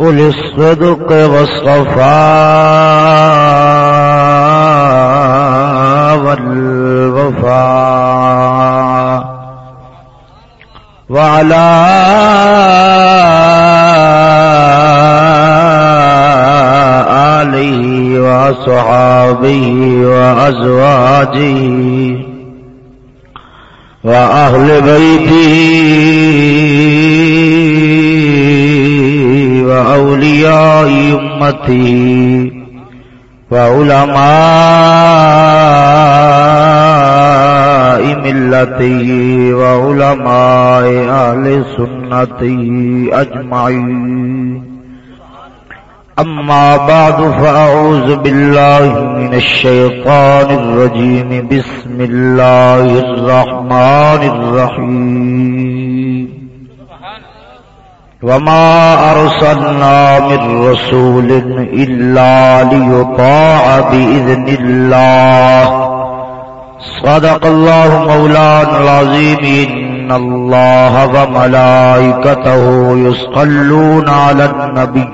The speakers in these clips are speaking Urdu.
أولي الصدق والصفاء والوفاء وعلى آله وصحابه وأزواجه وأهل بيته وأولياء أمته وعلماء ملته وعلماء أهل سنته أجمعين أما بعد فأعوذ بالله من الشيطان الرجيم بسم الله الرحمن الرحيم وما أرسلنا من رسول إلا ليطاع بإذن الله صدق الله مولانا العظيم إن الله وملائكته يصلون على النبي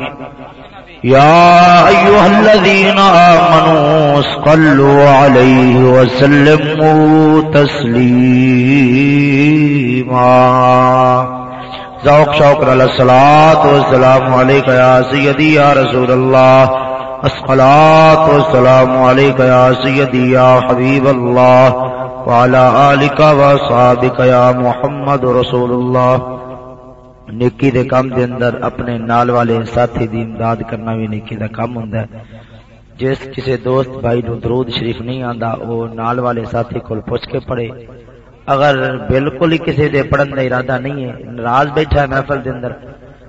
يا أيها الذين آمنوا اسقلوا عليه وسلموا تسليما ذوق، شوق الصلاة والسلام عليك يا سيدي يا رسول الله. الصلاة والسلام عليك يا سيدي يا حبيب الله. وعلى آلك وصحابك يا محمد رسول الله. نیکی دے کام دے اندر اپنے نال والے ساتھی دی امداد کرنا بھی نیکی دا کام ہوندا ہے۔ جس کسی دوست بھائی نو درود شریف نہیں آندا، او نال والے ساتھی کول پوچھ کے پڑھے۔ اگر بالکل ہی کسی دے پڑھن کا ارادہ نہیں ہے، ناراض بیٹھا ہے محفل دے اندر،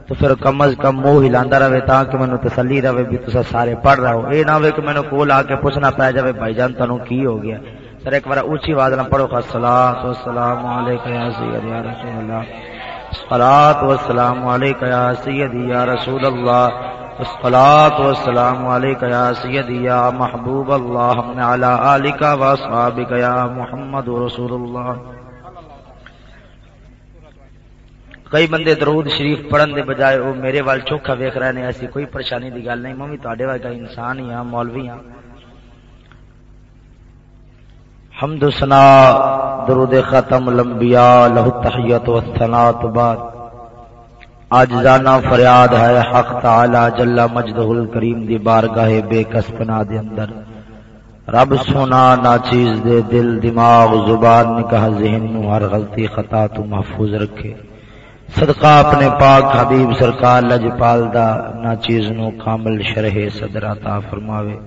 تو پھر کم از کم منہ ہلا رہے تاکہ مینو تسلی رہے بھی تصا سارے پڑھ رہا ہو۔ یہ نہ ہو کہ مینو کول آ کے پوچھنا پی جائے بھائی جان تمہیں کی ہو گیا؟ سر ایک بار اونچی آواز نہ پڑھو خا سلام السلام علیکم سلات و السلام علیکم سید یا رسول اللہ۔ الصلاة والسلام عليك يا سيدي يا محبوب الله، من على آلك وأصحابك يا محمد رسول الله. کئی بندے درود شریف پڑھن دے بجائے وہ میرے وال چوکھا ویکھ رہے ہیں ایسی کوئی پریشانی دی گل نہیں۔ میں بھی تواڈے ورگا انسان ہی ہاں مولوی ہاں۔ حمد و ثنا درود ختم، الانبیاء لہ التحیت والثناء بعد۔ آج جانا فریاد ہے، حق تعالی جل مجدہ الکریم دی بارگاہ بے کس پنا دے اندر۔ رب سونا نا چیز دے دل، دماغ، زبان، نکاح، ذہن نو ہر غلطی خطا تو محفوظ رکھے۔ صدقہ اپنے پاک حبیب سرکار لجپال دا نا چیز نو کامل شرح صدر عطا فرماوے۔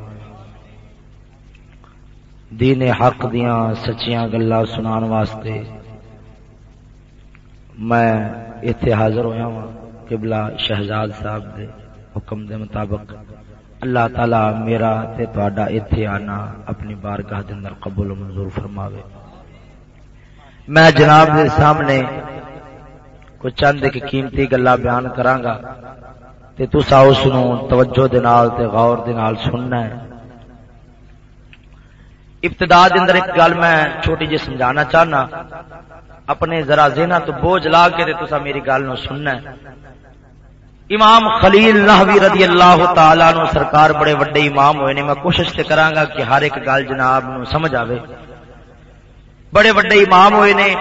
دین حق دیاں سچیاں گلاں سنان واسطے میں ایتھے حاضر ہویا ہوں قبلہ شہزاد صاحب دے حکم دے مطابق۔ اللہ تعالی میرا تے تہاڈا ایتھے آنا اپنی بارگاہ دے اندر قبول و منظور فرماوے۔ میں جناب دے سامنے کچھ چند ایک قیمتی گلا بیان کراں گا تے تسا اس نو توجہ دے نال تے غور دے نال سننا ہے۔ ابتدا دے اندر ایک گل میں چھوٹی جی سمجھانا چاہنا۔ اپنے ذرا ذہنا تو بوجھ لا کے تسا میری گل نو سننا ہے۔ امام خلیل نحوی رضی اللہ تعالی نو سرکار بڑے وڈے امام ہوئے نے، میں کوشش تے کراں گا کہ ہر ایک گل جناب نو سمجھ آوے۔ بڑے وڈے امام ہوئے نے،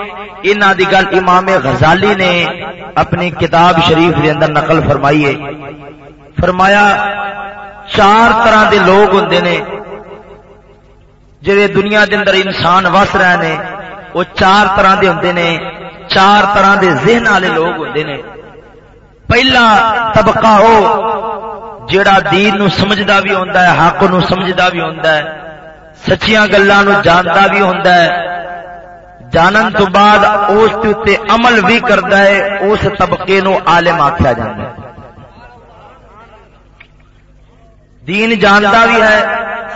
انہاں دی گل امام غزالی نے اپنی کتاب شریف دے اندر نقل فرمائی ہے۔ فرمایا، چار طرح دے لوگ ہوندے نے، جڑے دنیا دے اندر انسان وس رہے نے۔ وہ چار طرح دے ہوندے نے، چار طرح دے ذہن والے لوگ ہوندے نے۔ پہلا طبقہ ہو جڑا دین نو سمجھدا بھی ہوندا ہے، حق نو سمجھدا بھی ہوندا ہے، سچیاں گلاں نو جاندا بھی ہوندا ہے۔ جانن تو بعد اس تے عمل بھی کردا ہے، اس طبقے نو عالم آکھیا جاندا ہے۔ دین جانتا بھی ہے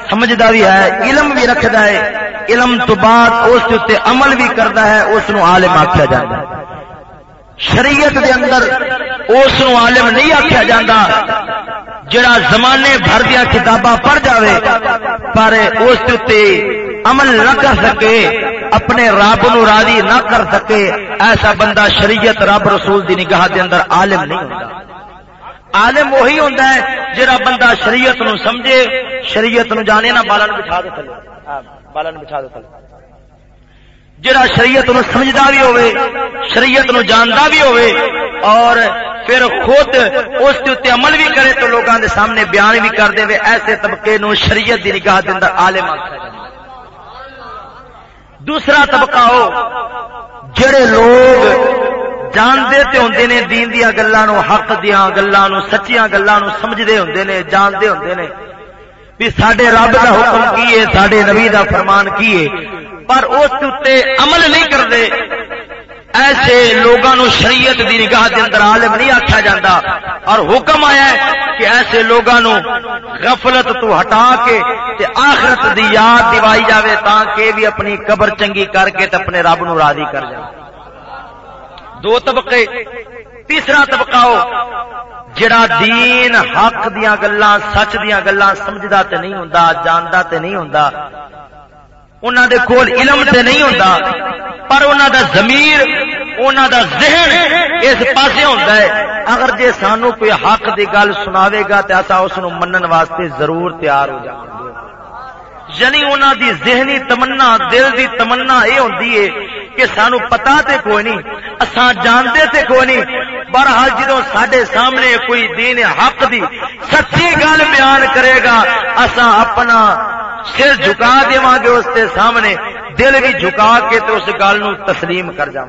سمجھتا بھی ہے، علم بھی رکھتا ہے۔ علم تو بعد اس عمل بھی کرتا ہے، اس عالم آخیا جاتا ہے۔ شریعت دے اندر اس عالم نہیں آخیا جاتا جڑا زمانے بھر دیا کتاباں پڑھ جاوے، پر اس عمل نہ کر سکے، اپنے رب نو راضی نہ کر سکے، ایسا بندہ شریعت رب رسول دی نگاہ دے اندر عالم نہیں ہوتا عالم وہی ہوتا ہے جڑا بندہ شریعت نو سمجھے، شریعت نو جانے نہ بالن بٹھا دے بالن بٹھا دے جڑا شریعت نو سمجھدا بھی ہوئے شریعت نو جاندا بھی ہوئے اور پھر خود اس تے عمل بھی کرے تو لوگوں دے سامنے بیان بھی کر دے ایسے طبقے نو شریعت دی نگاہ دے اندر عالم دوسرا طبقہ ہو، جڑے لوگ جانتے تے ہوندے نے دین دیا گلاں نو، حق دیاں گلاں نو، سچیاں گلاں نو سمجھدے ہوندے نے، جانتے ہوندے نے بھی ساڈے رب دا حکم کی ہے، ساڈے نبی دا فرمان کی ہے۔ پر اس عمل نہیں کرتے۔ ایسے لوگوں شریعت دی نگاہ دے اندر عالم نہیں آخیا جاتا اور حکم آیا ہے کہ ایسے لوگوں غفلت تو ہٹا کے تے آخرت دی یاد دیوائی جاوے تاکہ بھی اپنی قبر چنگی کر کے تے اپنے رب نو راضی کر جائے۔ دو طبقے، تیسرا طبقہ ہو، جڑا دین حق دیا گلا سچ دیا گلا سمجھتا تے نہیں ہوں جانتا تے نہیں ہوں انہوں دے کول علم تے نہیں ہوتا پر انہوں دا ضمیر انہوں دا ذہن اس پاسے ہوتا ہے۔ اگر جے سانو کوئی حق دی گل سناوے گا تے اسا اس نو منن واسطے ضرور تیار ہو جاواں یعنی انہوں دی ذہنی تمنا، دل دی تمنا یہ ہوتی ہے کہ سانو پتا تے کوئی نہیں، اساں جانتے تے کوئی نہیں۔ بہرحال جدو سڈے سامنے کوئی دین حق دی سچی گل بیان کرے گا، اساں اپنا سر جھکا دیا گے اس کے سامنے، دل بھی جھکا کے تو اس گل تسلیم کر جا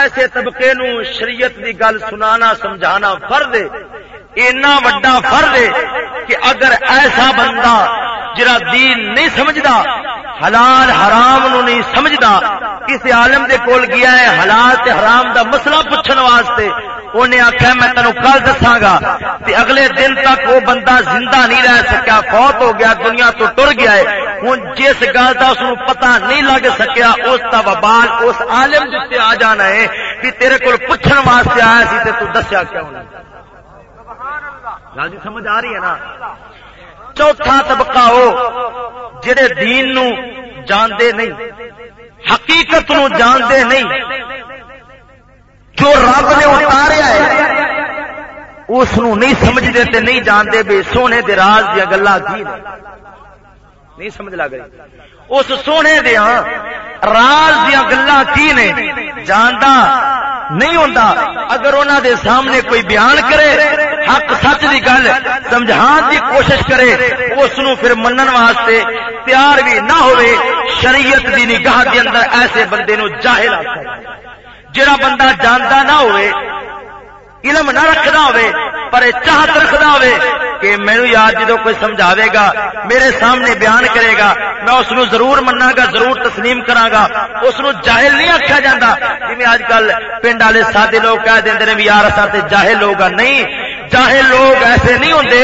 ایسے طبقے نو شریعت دی گل سنانا، سمجھانا فرد اینا وڈا فرد ہے کہ اگر ایسا بندہ جرا دین نہیں سمجھدا، حلال حرام نو نہیں سمجھدا کسی عالم دے کول گیا ہے حلال تے حرام دا مسئلہ پوچھن واسطے انہیں آخیا میں تینوں کل دساگا تے اگلے دن تک وہ بندہ زندہ نہیں رہ سکیا، فوت ہو گیا، دنیا تو ٹر گیا ہے۔ ہوں جس گل کا اس پتا نہیں لگ سکیا، اس کا وبال اس عالم جتے آ جانا ہے کہ تیرے کول پوچھن واسطے آیا سی تے تو دسیا کیوں نہیں گل جی سمجھ آ رہی ہے نا؟ چوتھا طبقہ ہو جڑے دین نو جانتے نہیں، حقیقت نو جانتے نہیں، جو رب نے اتاریا ہے، اس نہیں سمجھتے تے نہیں جانتے بے سونے دے راز دیا گلا کی نہیں سمجھ لگ رہی۔ اس سونے دیا راز دیا گلا کی نے؟ جانتا نہیں ہوتا اگر انہوں دے سامنے کوئی بیان کرے، حق سچ کی گل سمجھان کی کوشش کرے، اس پھر منن واسطے تیار بھی نہ ہوئے، شریعت دی نگاہ کے اندر ایسے بندے نو جاہل جڑا بندہ جانتا نہ ہوئے علم نہ رکھنا ہوئے، پر چاہت رکھنا ہوئے کہ مینو یاد جدو کوئی سمجھاوے گا، میرے سامنے بیان کرے گا، میں اس نو ضرور منا گا ضرور تسلیم کرا گا اس نو جاہل نہیں آخیا جاتا جی اج کل پنڈ والے سادے لوگ کہہ دیں بھی، یار اصل جاہل لوگ نہیں۔ چاہے لوگ ایسے نہیں ہوتے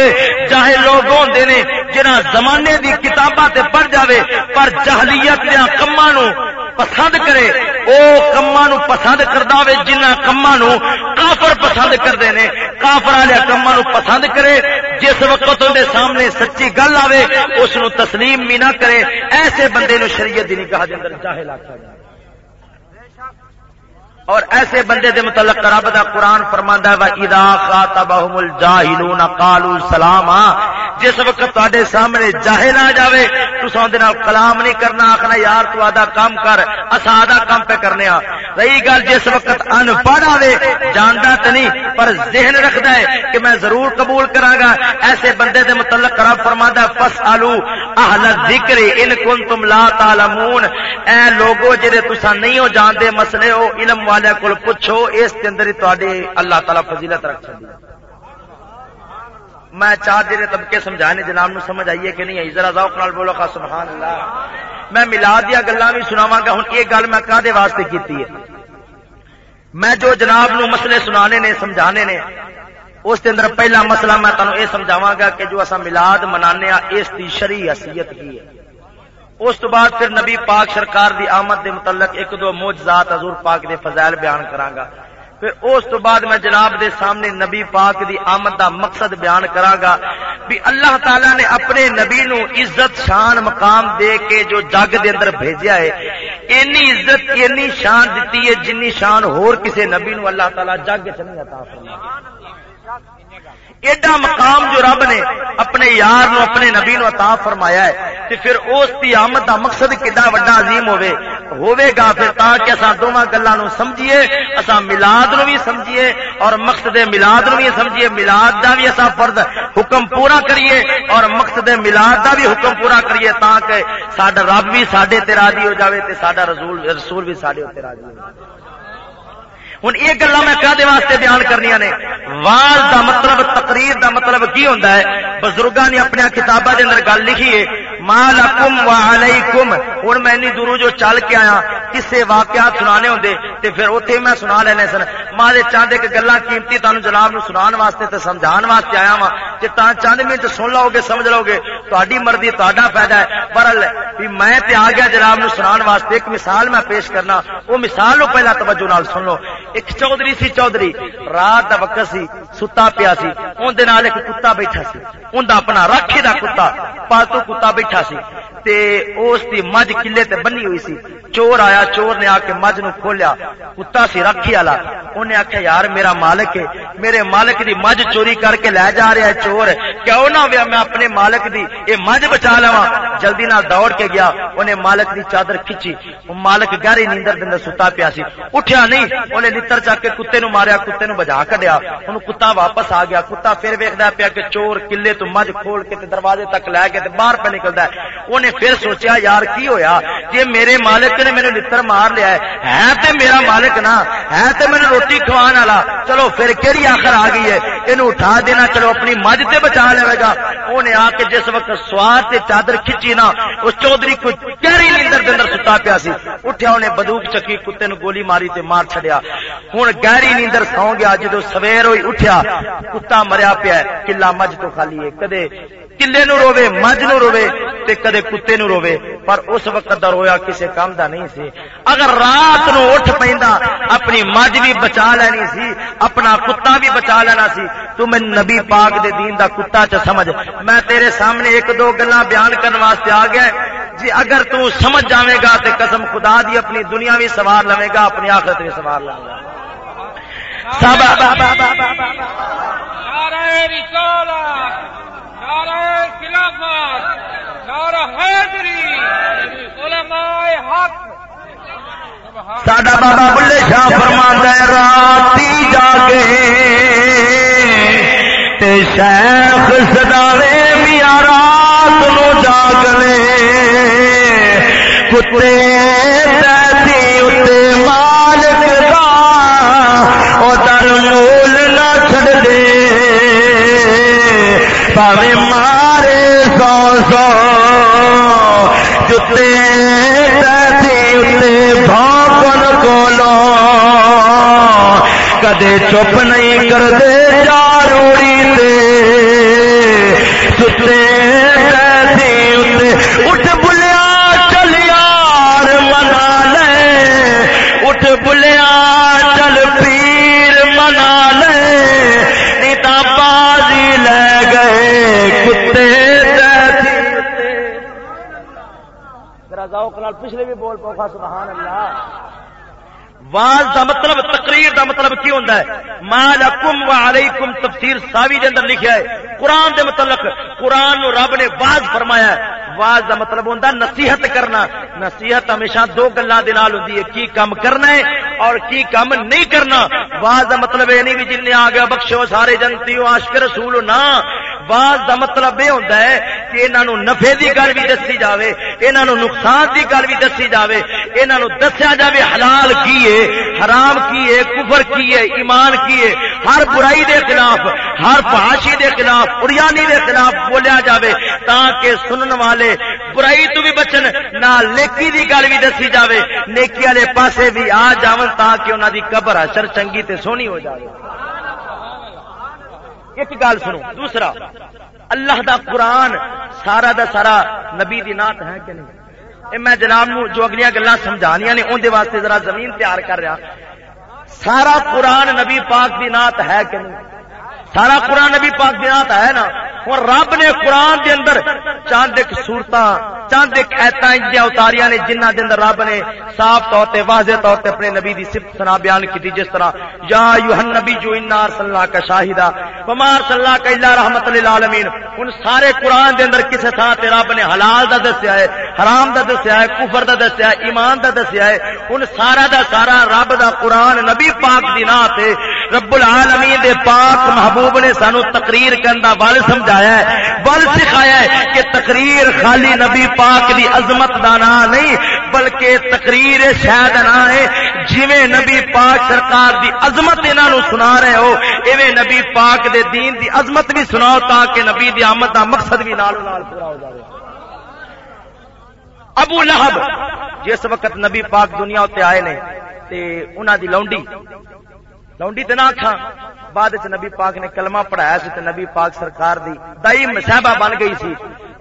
چاہے لوگ ہوتے نے جنہ زمانے دی کتاباں تے پڑھ جاوے، پر جہلیت یا کما پسند کرے، او کما نو پسند کرتا ہو جنہ کما نو کافر پسند کرتے ہیں کافر والے کما نو پسند کرے، جس وقت اندر سامنے سچی گل آئے اس تسلیم بھی نہ کرے، ایسے بندے نو شریعت نہیں کہا جائے جاہل آخر اور ایسے بندے دے متعلق رب دا قرآن فرماندا ہے وا اذا خاطبهم الجاهلون قالوا سلاما۔ جس وقت تواڈے سامنے جاہل آ جاوے، تساں دے نال کلام نہیں کرنا آکھنا یار تو آدا کام کر اسا آدا کام پہ کرنے ہاں رہی گل جس وقت ان پڑھ آوے، جاندا تے نہیں، پر ذہن رکھدا ہے کہ میں ضرور قبول کراں گا ایسے بندے دے متعلق رب فرماندا ہے فسالو اہل الذکر ان کنتم لا تعلمون۔ اے لوگو جڑے تساں نہیں ہو جاندے، مسئلے ہو، علم والے کو پوچھو، اس کے اندر ہی اللہ تعالی فضیلت رکھ چاہیے میں چار دیر طبقے سمجھانے جناب نو سمجھ آئیے کہ نہیں آئی؟ ذرا ذوق نال بولو خا سبحان اللہ میں ملا دیا گلا بھی سناوا گا ہوں یہ گل میں کدے واسطے کی ہے؟ میں جو جناب نو مسئلے سنانے نے، سمجھانے نے، اس کے اندر پہلا مسئلہ میں تمہیں یہ سمجھاوا گا کہ جو اصا ملاد منانے اس کی شری حیثیت کی ہے۔ اس تو بعد پھر نبی پاک سرکار دی آمد دے متعلق ایک دو موجزات حضور پاک دے فضائل بیان کرانگا پھر اس تو بعد میں جناب دے سامنے نبی پاک دی آمد دا مقصد بیان کرا گا بھی اللہ تعالی نے اپنے نبی نو عزت شان مقام دے کے جو جگ دے اندر بھیجا ہے، اینی عزت، اینی شان دیتی ہے، جنی شان ہور کسے نبی نو اللہ تعالی جگ چ نہیں عطا فرمایا ایڈا مقام جو رب نے اپنے یار نو، اپنے نبی نو عطا فرمایا ہے، تے پھر اس دی آمد دا مقصد کڈا وڈا عظیم ہوے ہوے گا پھر تاکہ اساں دوواں گلاں نو سمجھیے، اساں میلاد نو بھی سمجھیے، اور مقصد میلاد نو بھی سمجھیے، میلاد دا بھی اساں فرض حکم پورا کریے، اور مقصد میلاد دا بھی حکم پورا کریے تاکہ ساڈا رب بھی ساڈے تے راضی ہو جاوے تے ساڈا رسول رسول بھی ساڈے تے راضی ہو جاوے۔ ہوں یہ گلا میں کدے واسطے بیان کرنی نے؟ واز دا مطلب تقریر دا مطلب کی ہوتا ہے؟ بزرگاں نے اپنی کتاباں دے اندر گل لکھی ہے مالکم و کم ہوں میں دوروں جو چل کے آیا، کسے واقعات سنانے ہوندے تے پھر اوتھے میں سنا لینے سن۔ ماں دے چاند ایک گلاں قیمتی تانوں جناب نو سنان واسطے تے سمجھان واسطے آیا وا کہ تاں چند منٹ سن لو گے سمجھ لو گے تہاڈی مرضی تہاڈا فائدہ ہے۔ پر بھی میں تے آ گیا جناب نو سنان واسطے، ایک مثال میں پیش کرنا۔ وہ مثال نو پہلا توجہ نال سن لو۔ ایک چودھری سی چودھری، رات دا وقت سی، ستا پیا سی۔ اون دے نال ایک کتا بیٹھا سی۔ اون دا اپنا رکھے دا کتا، پالتو کتا بیٹھا سی۔ تے اس دی مجھ کلے تے بنی ہوئی سی۔ چور آیا، چور نے آ کے مجھ نو کھولیا۔ کتا سی رکھی والا۔ انہیں آخیا یار میرا مالک ہے، میرے مالک دی مجھ چوری کر کے لے جا رہا ہے چور۔ کیوں نہ ہوا میں اپنے مالک دی اے مجھ بچا لوا جلدی نال دوڑ کے گیا، انہیں مالک دی چادر کھچی۔ مالک گہری نیندر دن ستا پیا سی۔ اٹھیا نہیں، انہیں لتر چک کے کتے نو ماریا، کتے نو بجا کڈیا۔ انہوں کتا واپس آ گیا، کتا پھر ویکدا پیا کہ چور کلے تو مجھ کھول کے دروازے تک لے کے باہر پہ نکلدا ہے۔ انہیں پھر سوچیا، یار کی ہویا؟ کہ میرے مالک نے میرے لتر مار لیا ہے۔ ہے تے میرا مالک نا، ہے تے میرے روٹی کھوان والا۔ چلو پھر کہڑی آخر آ گئی ہے؟ یہ اٹھا دینا، چلو اپنی مجھ تے بچا لے گا۔ انہیں آ کے جس وقت سوار تے چادر کھچی نا، اس چودھری کو گہری نیندر کے اندر ستا پیا سی۔ اٹھیا انہیں بندوق چکی، کتے نو گولی ماری تے مار چھڑیا ہوں گہری نیندر سو گیا جدو سویر ہوئی اٹھیا، کتا مریا پیا کلا مجھ تو خالی ہے۔ کدے کلے نو روے، مجھ نو روے تے کدے کتے نو روے۔ پر اس وقت دا رویا کسے کام دا نہیں سی۔ اگر رات نو اٹھ پیندا، اپنی مجھ بھی بچا لینی سی، اپنا کتا بھی بچا لینا سی۔ تو میں نبی پاک دے دین دا کتا چ سمجھ۔ میں تیرے سامنے ایک دو گلاں بیان کرنے واسطے آ گیا۔ جی اگر تو سمجھ جاوے گا تے قسم خدا دی اپنی دنیا بھی سوار لوے گا، اپنی آخرت بھی سوار لوے گا۔ سب ساڈا بابا بلے شاہ فرما راتی جاگے تے شیخ سدارے میاں رات نو جاگنے، کتے پاوے مارے سو سو، جتے تیسی اتنے بھاپن کدے چپ نہیں کر دے چاروڑی دے ستے تیسی اتنے اٹھ بلیا چل یار منا لے۔ اٹھ بلیا پچھلے بھی بول پوکھا، سبحان اللہ۔ واز دا مطلب تقریر دا مطلب کی ہوتا ہے؟ مالکم و علیکم تفسیر ساوی دے اندر لکھا ہے۔ قرآن دے متعلق، قرآن نو رب نے واز فرمایا ہے۔ واز دا مطلب ہوتا نصیحت کرنا۔ نصیحت ہمیشہ دو گلوں کے نال ہوتی ہے، کی کام کرنا ہے اور کی کام نہیں کرنا۔ واز دا مطلب یہ نہیں بھی جن آ گیا بخشو سارے جنتی ہو عاشق رسول نہ۔ واز دا مطلب یہ ہوتا ہے کہ انہوں نفے دی گل بھی دسی جاوے انہوں نقصان دی گل بھی دسی جاوے۔ انہوں دسیا جاوے حلال کی ہے، حرام کی ہے، کفر کی ہے، ایمان کی ہے۔ ہر برائی دے خلاف، ہر فحاشی دے خلاف اریانی دے خلاف بولیا جاوے تاکہ سنن والے برائی تو بھی بچن، نہ نیکی دی گل بھی دسی جاوے۔ نیکی والے پاسے بھی آ جاون تاکہ انہاں دی قبر اشر چنگی تے سونی ہو جاوے۔ ایک گل سنو۔ دوسرا، اللہ دا قرآن سارا دا سارا نبی دی نات ہے کہ نہیں؟ میں جناب نو جو اگلیاں گلا سمجھانیاں نے اندر واسطے ذرا زمین تیار کر رہا۔ سارا قرآن نبی پاک دی نات ہے کہ نہیں؟ سارا قرآن نبی پاک دی نات ہے نا۔ اور رب نے قرآن دے اندر چاند ایک سورت چاند ایک ایتا اتاریا نے جنہ دے اندر رب نے صاف طور تے، واضح طور تے اپنے نبی دی صفت سنا بیان کی جس طرح یا یوہن نبی جو انار صلی کا شاہدہ بمار صلی کا اللہ رحمت للعالمین۔ ان سارے قرآن دے اندر کسے تھا تے رب نے حلال دا دسیا ہے، حرام دا دسیا ہے، کفر دا دسیا ہے، ایمان دا دسیا ہے۔ ان سارا دا سارا رب دا قرآن نبی پاک دی نا تے رب العالمین دے پاک محبوب نے سانو تقریر کرن دا ول سمجھایا ہے۔ سکھایا ہے کہ تقریر خالی نبی پاک دی عظمت دا نا نہیں، بلکہ تقریر شاید نہ ہے۔ جویں نبی پاک سرکار دی عظمت انہاں نو سنا رہے ہو، ایویں نبی پاک دے دین دی عظمت بھی سناؤ تاکہ نبی دی آمد دا مقصد بھی نال نال پورا ہو جائے ابو لہب، جس وقت نبی پاک دنیا اتنے آئے نے، تے انہاں دی لونڈی لونڈی تے نہ کھا بعد نبی پاک نے کلمہ پڑھایا سی تے نبی پاک سرکار دی دائی مسابہ بن گئی سی،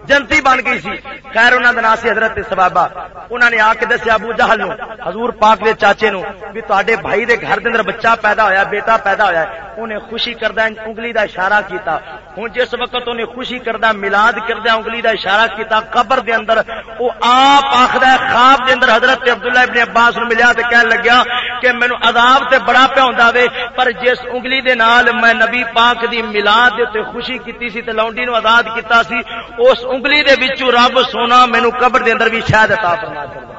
جنتی بن گئی سی۔ خیر انہوں نے حضرت سبابا انہوں نے آ کے دسیا ابو جہل نو حضور پاک دے چاچے نو بھی تے بھائی دے گھر دے اندر بچہ پیدا ہویا، بیٹا پیدا ہویا ہے، انہیں خوشی کردہ انگلی دا اشارہ کیتا۔ ہوں جس وقت انہیں خوشی کردہ ملاد کردہ انگلی دا اشارہ کیتا، قبر دے اندر وہ آپ آخر خواب دے اندر حضرت عبداللہ ابن عباس نو ملیا تے کہنے لگیا کہ مینو عذاب تے بڑا پیا ہوندا وے، پر جس انگلی دے نال میں نبی پاک دی ملاد تے خوشی کیتی سی تے لونڈی نو آزاد کیتا سی، اس انگلی دے وچوں رب سونا مینو قبر دے اندر بھی شاید عطا فرما کردا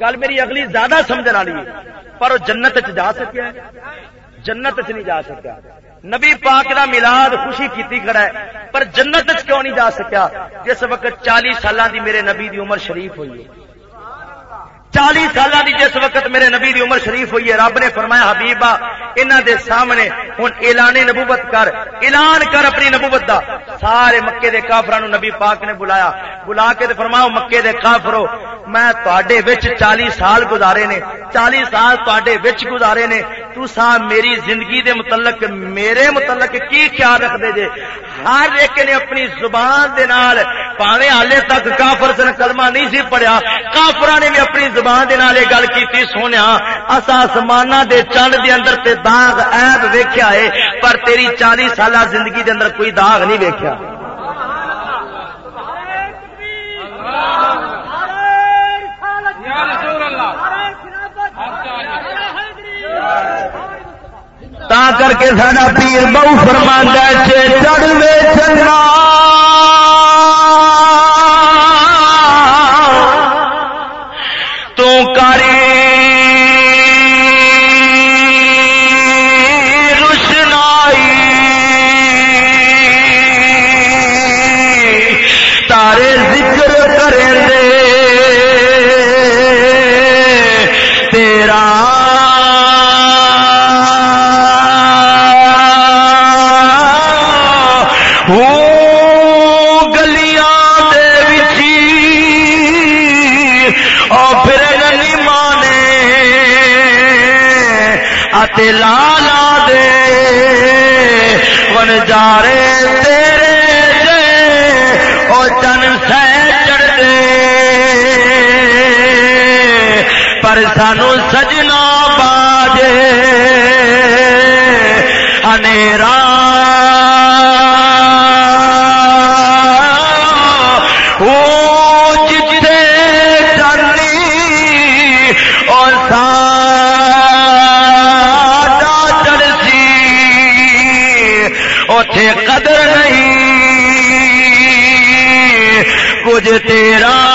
گل میری اگلی زیادہ سمجھن والی ہے، پر وہ جنت چ جا سکیا جنت چ نہیں جا سکیا۔ نبی پاک دا میلاد خوشی کیتی کھڑا ہے، پر جنت چ کیوں نہیں جا سکیا؟ جس وقت چالیس سالاں دی میرے نبی دی عمر شریف ہوئی ہے۔ چالیس سال کی جس وقت میرے نبی دی عمر شریف ہوئی ہے، رب نے فرمایا، حبیبا انہ دے سامنے ہوں اعلان نبوت کر، اعلان کر اپنی نبوت دا۔ سارے مکے دے کافران نبی پاک نے بلایا۔ بلا کے فرماؤ، مکے دے کافرو، میں تے چالی سال گزارے نے چالی سال تے گزارے نے تو سا میری زندگی دے متعلق میرے متعلق کی خیال رکھتے جے؟ ہر ایک نے اپنی زبان دے نال پاوے حالے تک کافر سن کلمہ نہیں سی پڑھیا۔ کافر نے بھی اپنی زبان دے نال یہ گل کی سونے اصا آسمان دے چند دے اندر تے داغ ایب ویکیا ہے پر تیری چالی سالہ زندگی دے اندر کوئی داغ نہیں ویکیا تا کر کے ساڈا پیر بہو فرما چڑھ وے چنگا لالا دے۔ ون جارے تیرے دے، او چن سہ چڑھ دے۔ پر سانو سجنا باجے۔ انیرا قدر نہیں؟ کچھ تیرا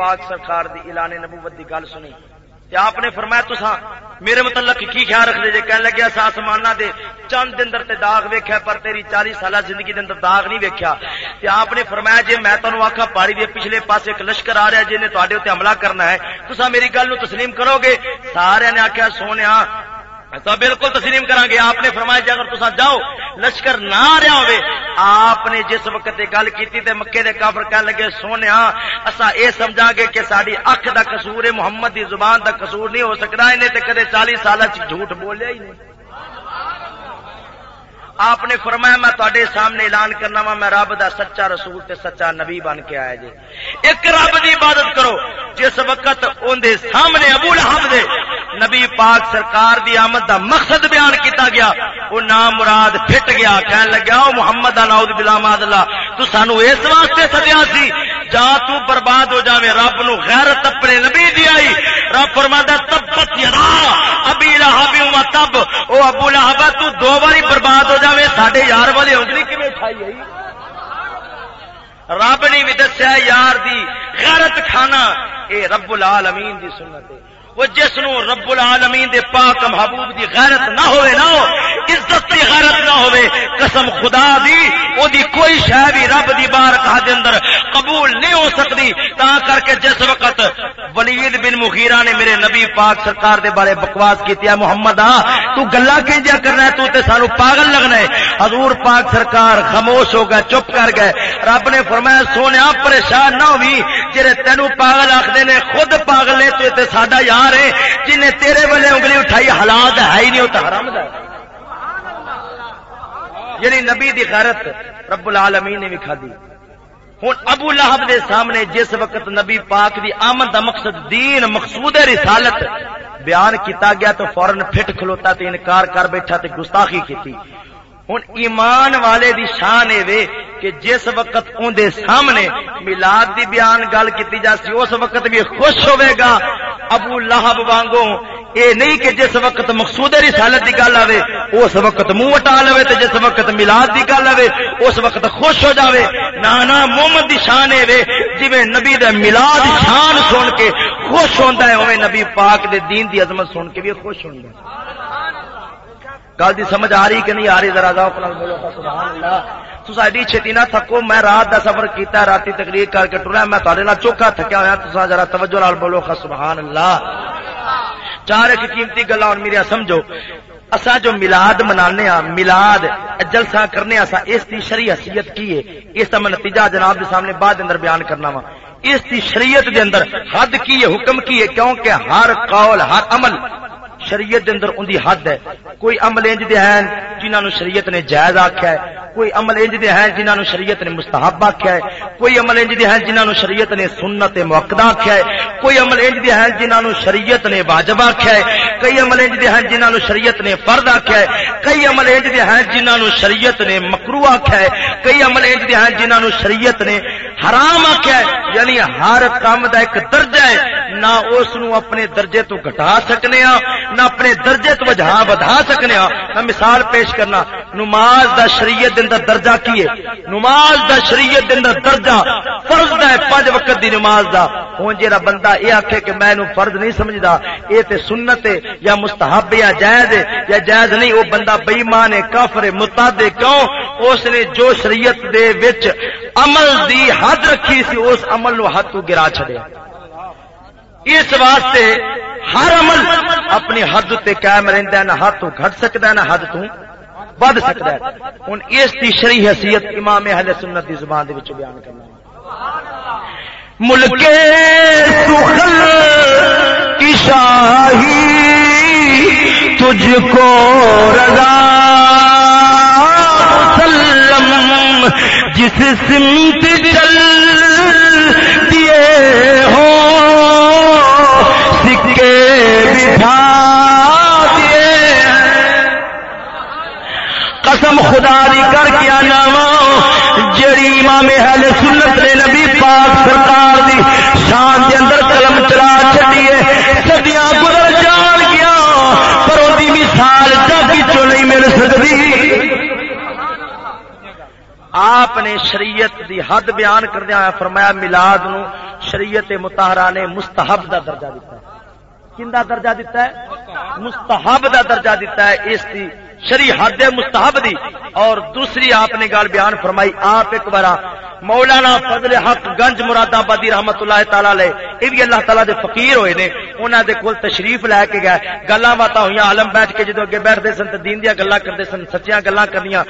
پاک سرکار دی اعلان نبوت دی گل سنی۔ تے آپ نے فرمایا تسا میرے متعلق کی خیال رکھ لے جے کہنے لگیا سا آسمانہ دے چند دن در تے داغ ویکھیا پر تیری 40 سالہ زندگی دے اندر داغ نہیں ویکھیا۔ تے آپ نے فرمایا جے میں تانوں آکھا پہاڑی دے پچھلے پاسے ایک لشکر آ رہا جے نے تواڈے تے حملہ کرنا ہے۔ تسا میری گل نو تسلیم کرو گے۔ سارے نے آکھیا سونیا تو بالکل تسلیم کرا گے۔ آپ نے فرمایا جی اگر تسا جاؤ، لشکر نہ آ رہا ہوئے، آپ نے جس وقت گل کی تے مکے دے کافر کہنے لگے سونے اسا اے سمجھا گے کہ ساری اکھ دا قصور ہے، محمد دی زبان دا قصور نہیں ہو سکتا انہیں تے کدے چالیس سال جھوٹ بولیا ہی نہیں۔ آپ نے فرمایا، میں تے سامنے اعلان کرنا وا، میں رب دا سچا رسول تے سچا نبی بن کے آیا جی۔ ایک رب دی عبادت کرو، جس وقت اندر سامنے ابو لہب دے نبی پاک سرکار دی آمد دا مقصد بیان کیتا گیا وہ نام مراد پھٹ گیا۔ کہن لگا او محمد نعوذ بلا ماد اللہ تو سانو اس واسطے سدیا سی جا تو برباد ہو جاوے، رب نو غیرت اپنے نبی دی آئی۔ رب فرماندا تبت یدا ابی لہب و تب۔ او ابو لہب، تو دو باری برباد ہو جاوے۔ ساڈے یار والے اونجلی کیویں کھائی آئی؟ رب نے بھی دسیا یار دی غیرت کھانا، اے رب العالمین دی سنت ہے۔ وہ جس نو رب العالمین دے پاک محبوب دی غیرت نہ ہوئے نہ ہو، عزت دی غیرت نہ ہوئے، قسم خدا دی او دی کوئی شے بھی رب دی بار کہا دے اندر قبول نہیں ہو سکتی، تا کر کے جس وقت ولید بن مغیرہ نے میرے نبی پاک سرکار دے بارے بکواس کیتی ہے محمد آ، تو گلا کیجیا کرنا ہے؟ تو تے سانو پاگل لگنا ہے۔ حضور پاک سرکار خاموش ہو گئے، چپ کر گئے۔ رب نے فرمایا سونیا پریشان نہ ہوئی، جڑے تینو پاگل آکھدے نے خود پاگل نے، تو تے ساڈا یار ہے، جنہیں تیرے بلے انگلی اٹھائی حالات ہے ہی نہیں ہوتا حرام دا یعنی نبی دی غیرت رب العالمین نے بھی کھا دی۔ ہوں ابو لہب دے سامنے جس وقت نبی پاک دی آمد دا مقصد دین مقصود رسالت بیان کیتا گیا تو فورن پھٹ کھلوتا تے انکار کر بیٹھا تے گستاخی کیتی۔ ہوں ایمان والے دی شان اے کہ جس وقت ان دے سامنے میلاد دی بیان گل کی جا اس وقت بھی خوش ہوئے گا۔ ابو لہب وانگوں، اے نہیں کہ جس وقت مقصود رسالت دی گل آوے، اس وقت منہ وٹا لے تو جس وقت میلاد دی گل آوے، اس وقت خوش ہو جاوے۔ نانا محمد دی شان اے جی نبی دے میلاد شان سن کے خوش ہوندا ہے اوے نبی پاک دے دین دی عظمت سن کے بھی خوش ہوندا ہے۔ گل دی سمجھ آ رہی کہ نہیں آ رہی؟ ذرا ذوق نال بولو سبحان اللہ۔ تسا ایڈی چھتی نہ تھکو، میں رات دا سفر کیتا، راتی تقریر کر کے ٹریا میں تہاڈے نال چوکھا تھکیا ہویا تسا ذرا توجہ نال بولو سبحان اللہ۔ چار ایک قیمتی گلاں ہن میرا سمجھو۔ اسا جو میلاد منانے ہاں میلاد جلسہ کرنے ہاں، اسا اس دی شرعی حیثیت کی ہے۔ اس دا میں نتیجہ جناب دے سامنے بعد اندر بیان کرنا وا اس دی شریعت دے اندر حد کی ہے، حکم کی ہے، کیونکہ ہر قول، ہر عمل شریعت دے اندر اندی حد ہے۔ کوئی عمل انج دے ہیں جنہاں نو شریعت نے جائز آکھیا ہے، کوئی عمل انج دے ہیں جنہاں نو شریعت نے مستحب آکھیا ہے، کوئی عمل انج دے ہیں جنہاں نو شریعت نے سنت موقدہ آکھیا ہے، کوئی عمل انج دے ہیں جنہاں نو شریعت نے واجب آکھیا ہے، کئی عمل انج دے ہیں جنہاں نو شریعت نے فرض آکھیا ہے، کئی عمل انج دے ہیں جنہاں نو شریعت نے مکروہ آکھیا ہے، کئی عمل انج دے ہیں جنہاں نو شریعت نے حرام آکھیا ہے۔ یعنی ہر کام دا ایک درجہ ہے، نہ اس نو اپنے درجے تو گھٹا سکنے ہاں نہ اپنے درجے تو وجہ بدا سکنے ہاں مثال پیش کرنا۔ نماز دا شریعت دن دا درجہ کی ہے؟ نماز دا شریعت دن دا درجہ فرض دا ہے پانچ وقت دی نماز دا۔ ہوں جیرا بندہ یہ آکھے کہ میں نو فرض نہیں سمجھدا، اے تے سنت ہے یا مستحب یا جائز ہے یا جائز نہیں، وہ بندہ بے ایمان ہے، کافر ہے کیوں؟ اس نے جو شریعت دے وچ عمل دی حد رکھی سی، اس عمل نو حد تو گرا چھڑیا اس واسطے ہر عمل اپنی حد تے قائم رہندا ہے، نہ حد تو گھٹ سکدا ہے، نہ حد تو ود سکدا ہے۔ ہن اس دی شرعی حیثیت امام اہل سنت دی زبان دے وچ بیان کرنا۔ ملک سخل کی شاہی تجھ کو رضا۔ مسلم جس سمت چل دیے قسم خدا دی کر کے آنا جڑی امام اہل سنت نے نبی پاک سرکار دی شان دے اندر قلم چلا چڑی ہے صدیاں گزر جان گیا پر وہ مثال جگ چو نہیں مل سکتی آپ نے شریعت دی حد بیان کردیا فرمایا ملاد نو شریعت متحرہ نے مستحب دا درجہ دیتا ہے۔ کن دا درجہ دیتا ہے؟ مستحب دا درجہ دیتا ہے، اس دی شری حد مستحب دی۔ اور دوسری آپ نے گال بیان فرمائی، آپ ایک بار مولانا فضل حق گنج مراد آبادی رحمت اللہ تعالی لے یہ بھی اللہ تعالی دے فقیر ہوئے نے انہوں دے کول تشریف لے کے گئے۔ گلا باتیں ہوئی عالم بیٹھ کے جدو اگے بیٹھتے سن تو دین دیا گلا کرتے سن، سچیاں گلا کردیا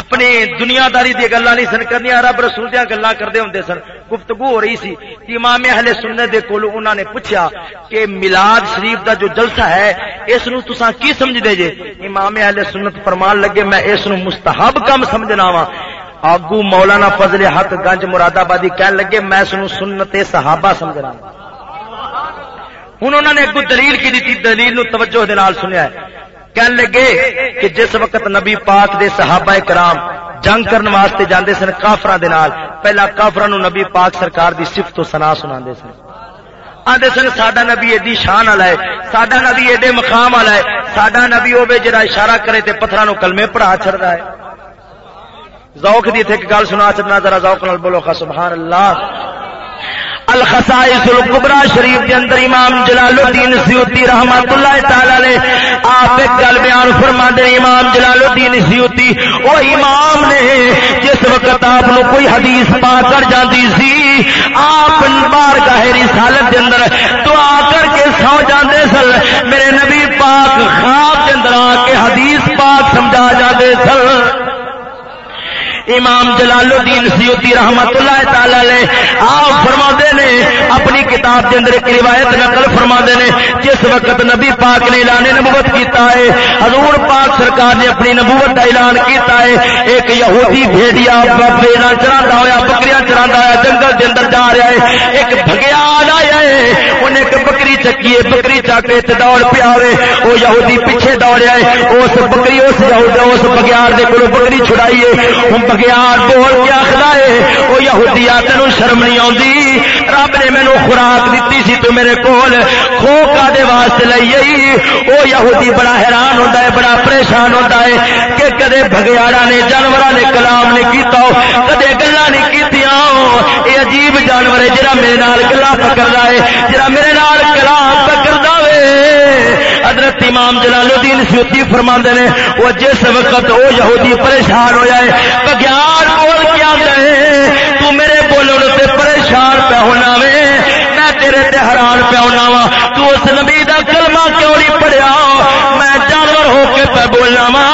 اپنے دنیا داری دی گلا نہیں سن کرنی رب رسول دیا گلا کرتے ہوں سن۔ گفتگو ہو رہی سی، امام اہل سننے دے کول انہوں نے پوچھا کہ میلاد شریف دا جو جلسہ ہے، اس نو تساں کی سمجھ دے جے؟ امام اہل سنت فرمان لگے، میں اس نو مستحب کم سمجھنا وا آگو مولانا فضل حق گنج مراد آبادی کہن لگے، میں اس نو سنت صحابہ سمجھنا ہوں انہوں نے اگو دلیل کی دیتی، دلیل نو توجہ دے نال سنیا ہے۔ کہن لگے کہ جس وقت نبی پاک دے صحابہ کرام جنگ کرنے واسطے جاندے سن کافران دے نال، پہلا کافران نو نبی پاک سرکار دی صفت و سنا سنا دے سن۔ آدھے سن، ساڈا نبی ایڈی شان والا ہے، ساڈا نبی ایڈے مقام والا ہے، ساڈا نبی ہوے جڑا اشارہ کرے تے پتھراں نو کلمے پڑھا چھڑدا ہے۔ ذوق دی تے ایک گل سنا چھڑنا، ذرا ذوق نال بولو سبحان اللہ۔ الخصائص القبرا شریف کے اندر امام جلال الدین سیوتی رحمت اللہ تعالی نے آپ ایک گل بیان فرما دے امام جلال الدین سیوتی، وہ امام نے جس وقت آپ کوئی حدیث پا کر جاتی سی، آپ بار کا رسالت کے اندر دعا کر کے سو جاندے سن، میرے نبی پاک خواب کے اندر آ کے حدیث پاک سمجھا جاتے سن۔ امام جلال الدین سیوتی رحمت اللہ تعالی نے آپ فرما نے، اپنی کتاب کے اندر ایک روایت نقل فرما نے، جس وقت نبی پاک نے اعلان نبوت کیتا ہے، حضور پاک سرکار نے اپنی نبوت کا اعلان کیتا ہے، ایک یہودی بھیڑیا بیڑا چرا ہوا بکریاں چرا ہوا جنگل کے اندر جا رہا ہے، ایک بگیال آیا ہے انہیں ایک بکری چکی ہے بکری چک دوڑ پیا وہ یہودی پیچھے دوڑیا ہے، اس بکری، اس اس بگیار کے کولو بکری چھڑائی ہے بگیار بول کے آخر ہے وہ یہودی آ تین شرم نہیں آتی رب نے مینو خوراک دیتی سی تو میرے کول کھو کا دے واسطے لئی وہ یہودی بڑا حیران ہوتا ہے، بڑا پریشان ہوتا ہے کہ کدے بگیاڑا نے جانور نے کلام نہیں کیتا، کدے گلا نہیں کی یہ عجیب جانور ہے جہاں میرے نال گلا پکڑ ہے جہاں میرے نال کلام پکڑ حضرت امام جلال الدین سیوتی فرما نے، وہ جس وقت وہ یہودی پریشان ہو جائے بگیار بول کیا گئے تو میرے بولنے سے پریشان پہ ہونا وے، میں تیرے تے حیران پہ ہونا وا، تو اس نبی دا کلمہ کیوں نہیں پڑھیا؟ میں جانور ہو کے پہ بولنا وا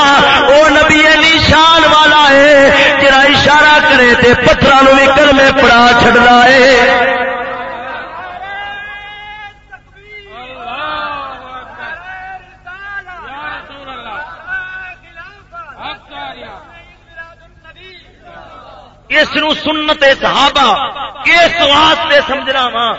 وہ نبی نشان والا ہے جرا اشارہ کرے تے پتھروں بھی کلمے پڑھا چڑھتا ہے۔ اس سنت صحابہ اس واسطے سمجھنا وا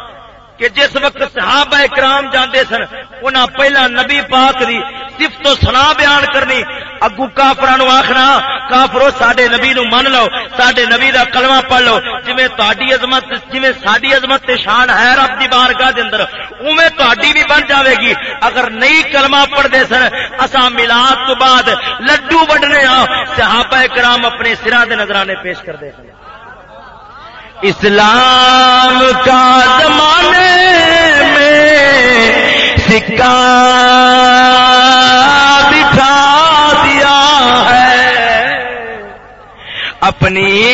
کہ جس وقت صحابہ کرام جاندے سن، انہاں پہلا نبی پاک دی صفت و سنا بیان کرنی۔ اگو کافران آخنا، کافرو سڈے نبی نو من لو سڈے نبی دا کلمہ پڑھ لو۔ جی تاری عظمت جی ساری عظمت شان ہے رب دی بارگاہ دے اندر اوے تاری بھی بن جاوے گی۔ اگر نہیں کلمہ پڑھتے سن اسا ملاد تو بعد لڈو وڈنے ہاں صحابہ کرام اپنے سرا دے نظرانے پیش کرتے سن۔ اسلام کا زمانے میں سکہ بٹھا دیا ہے۔ اپنی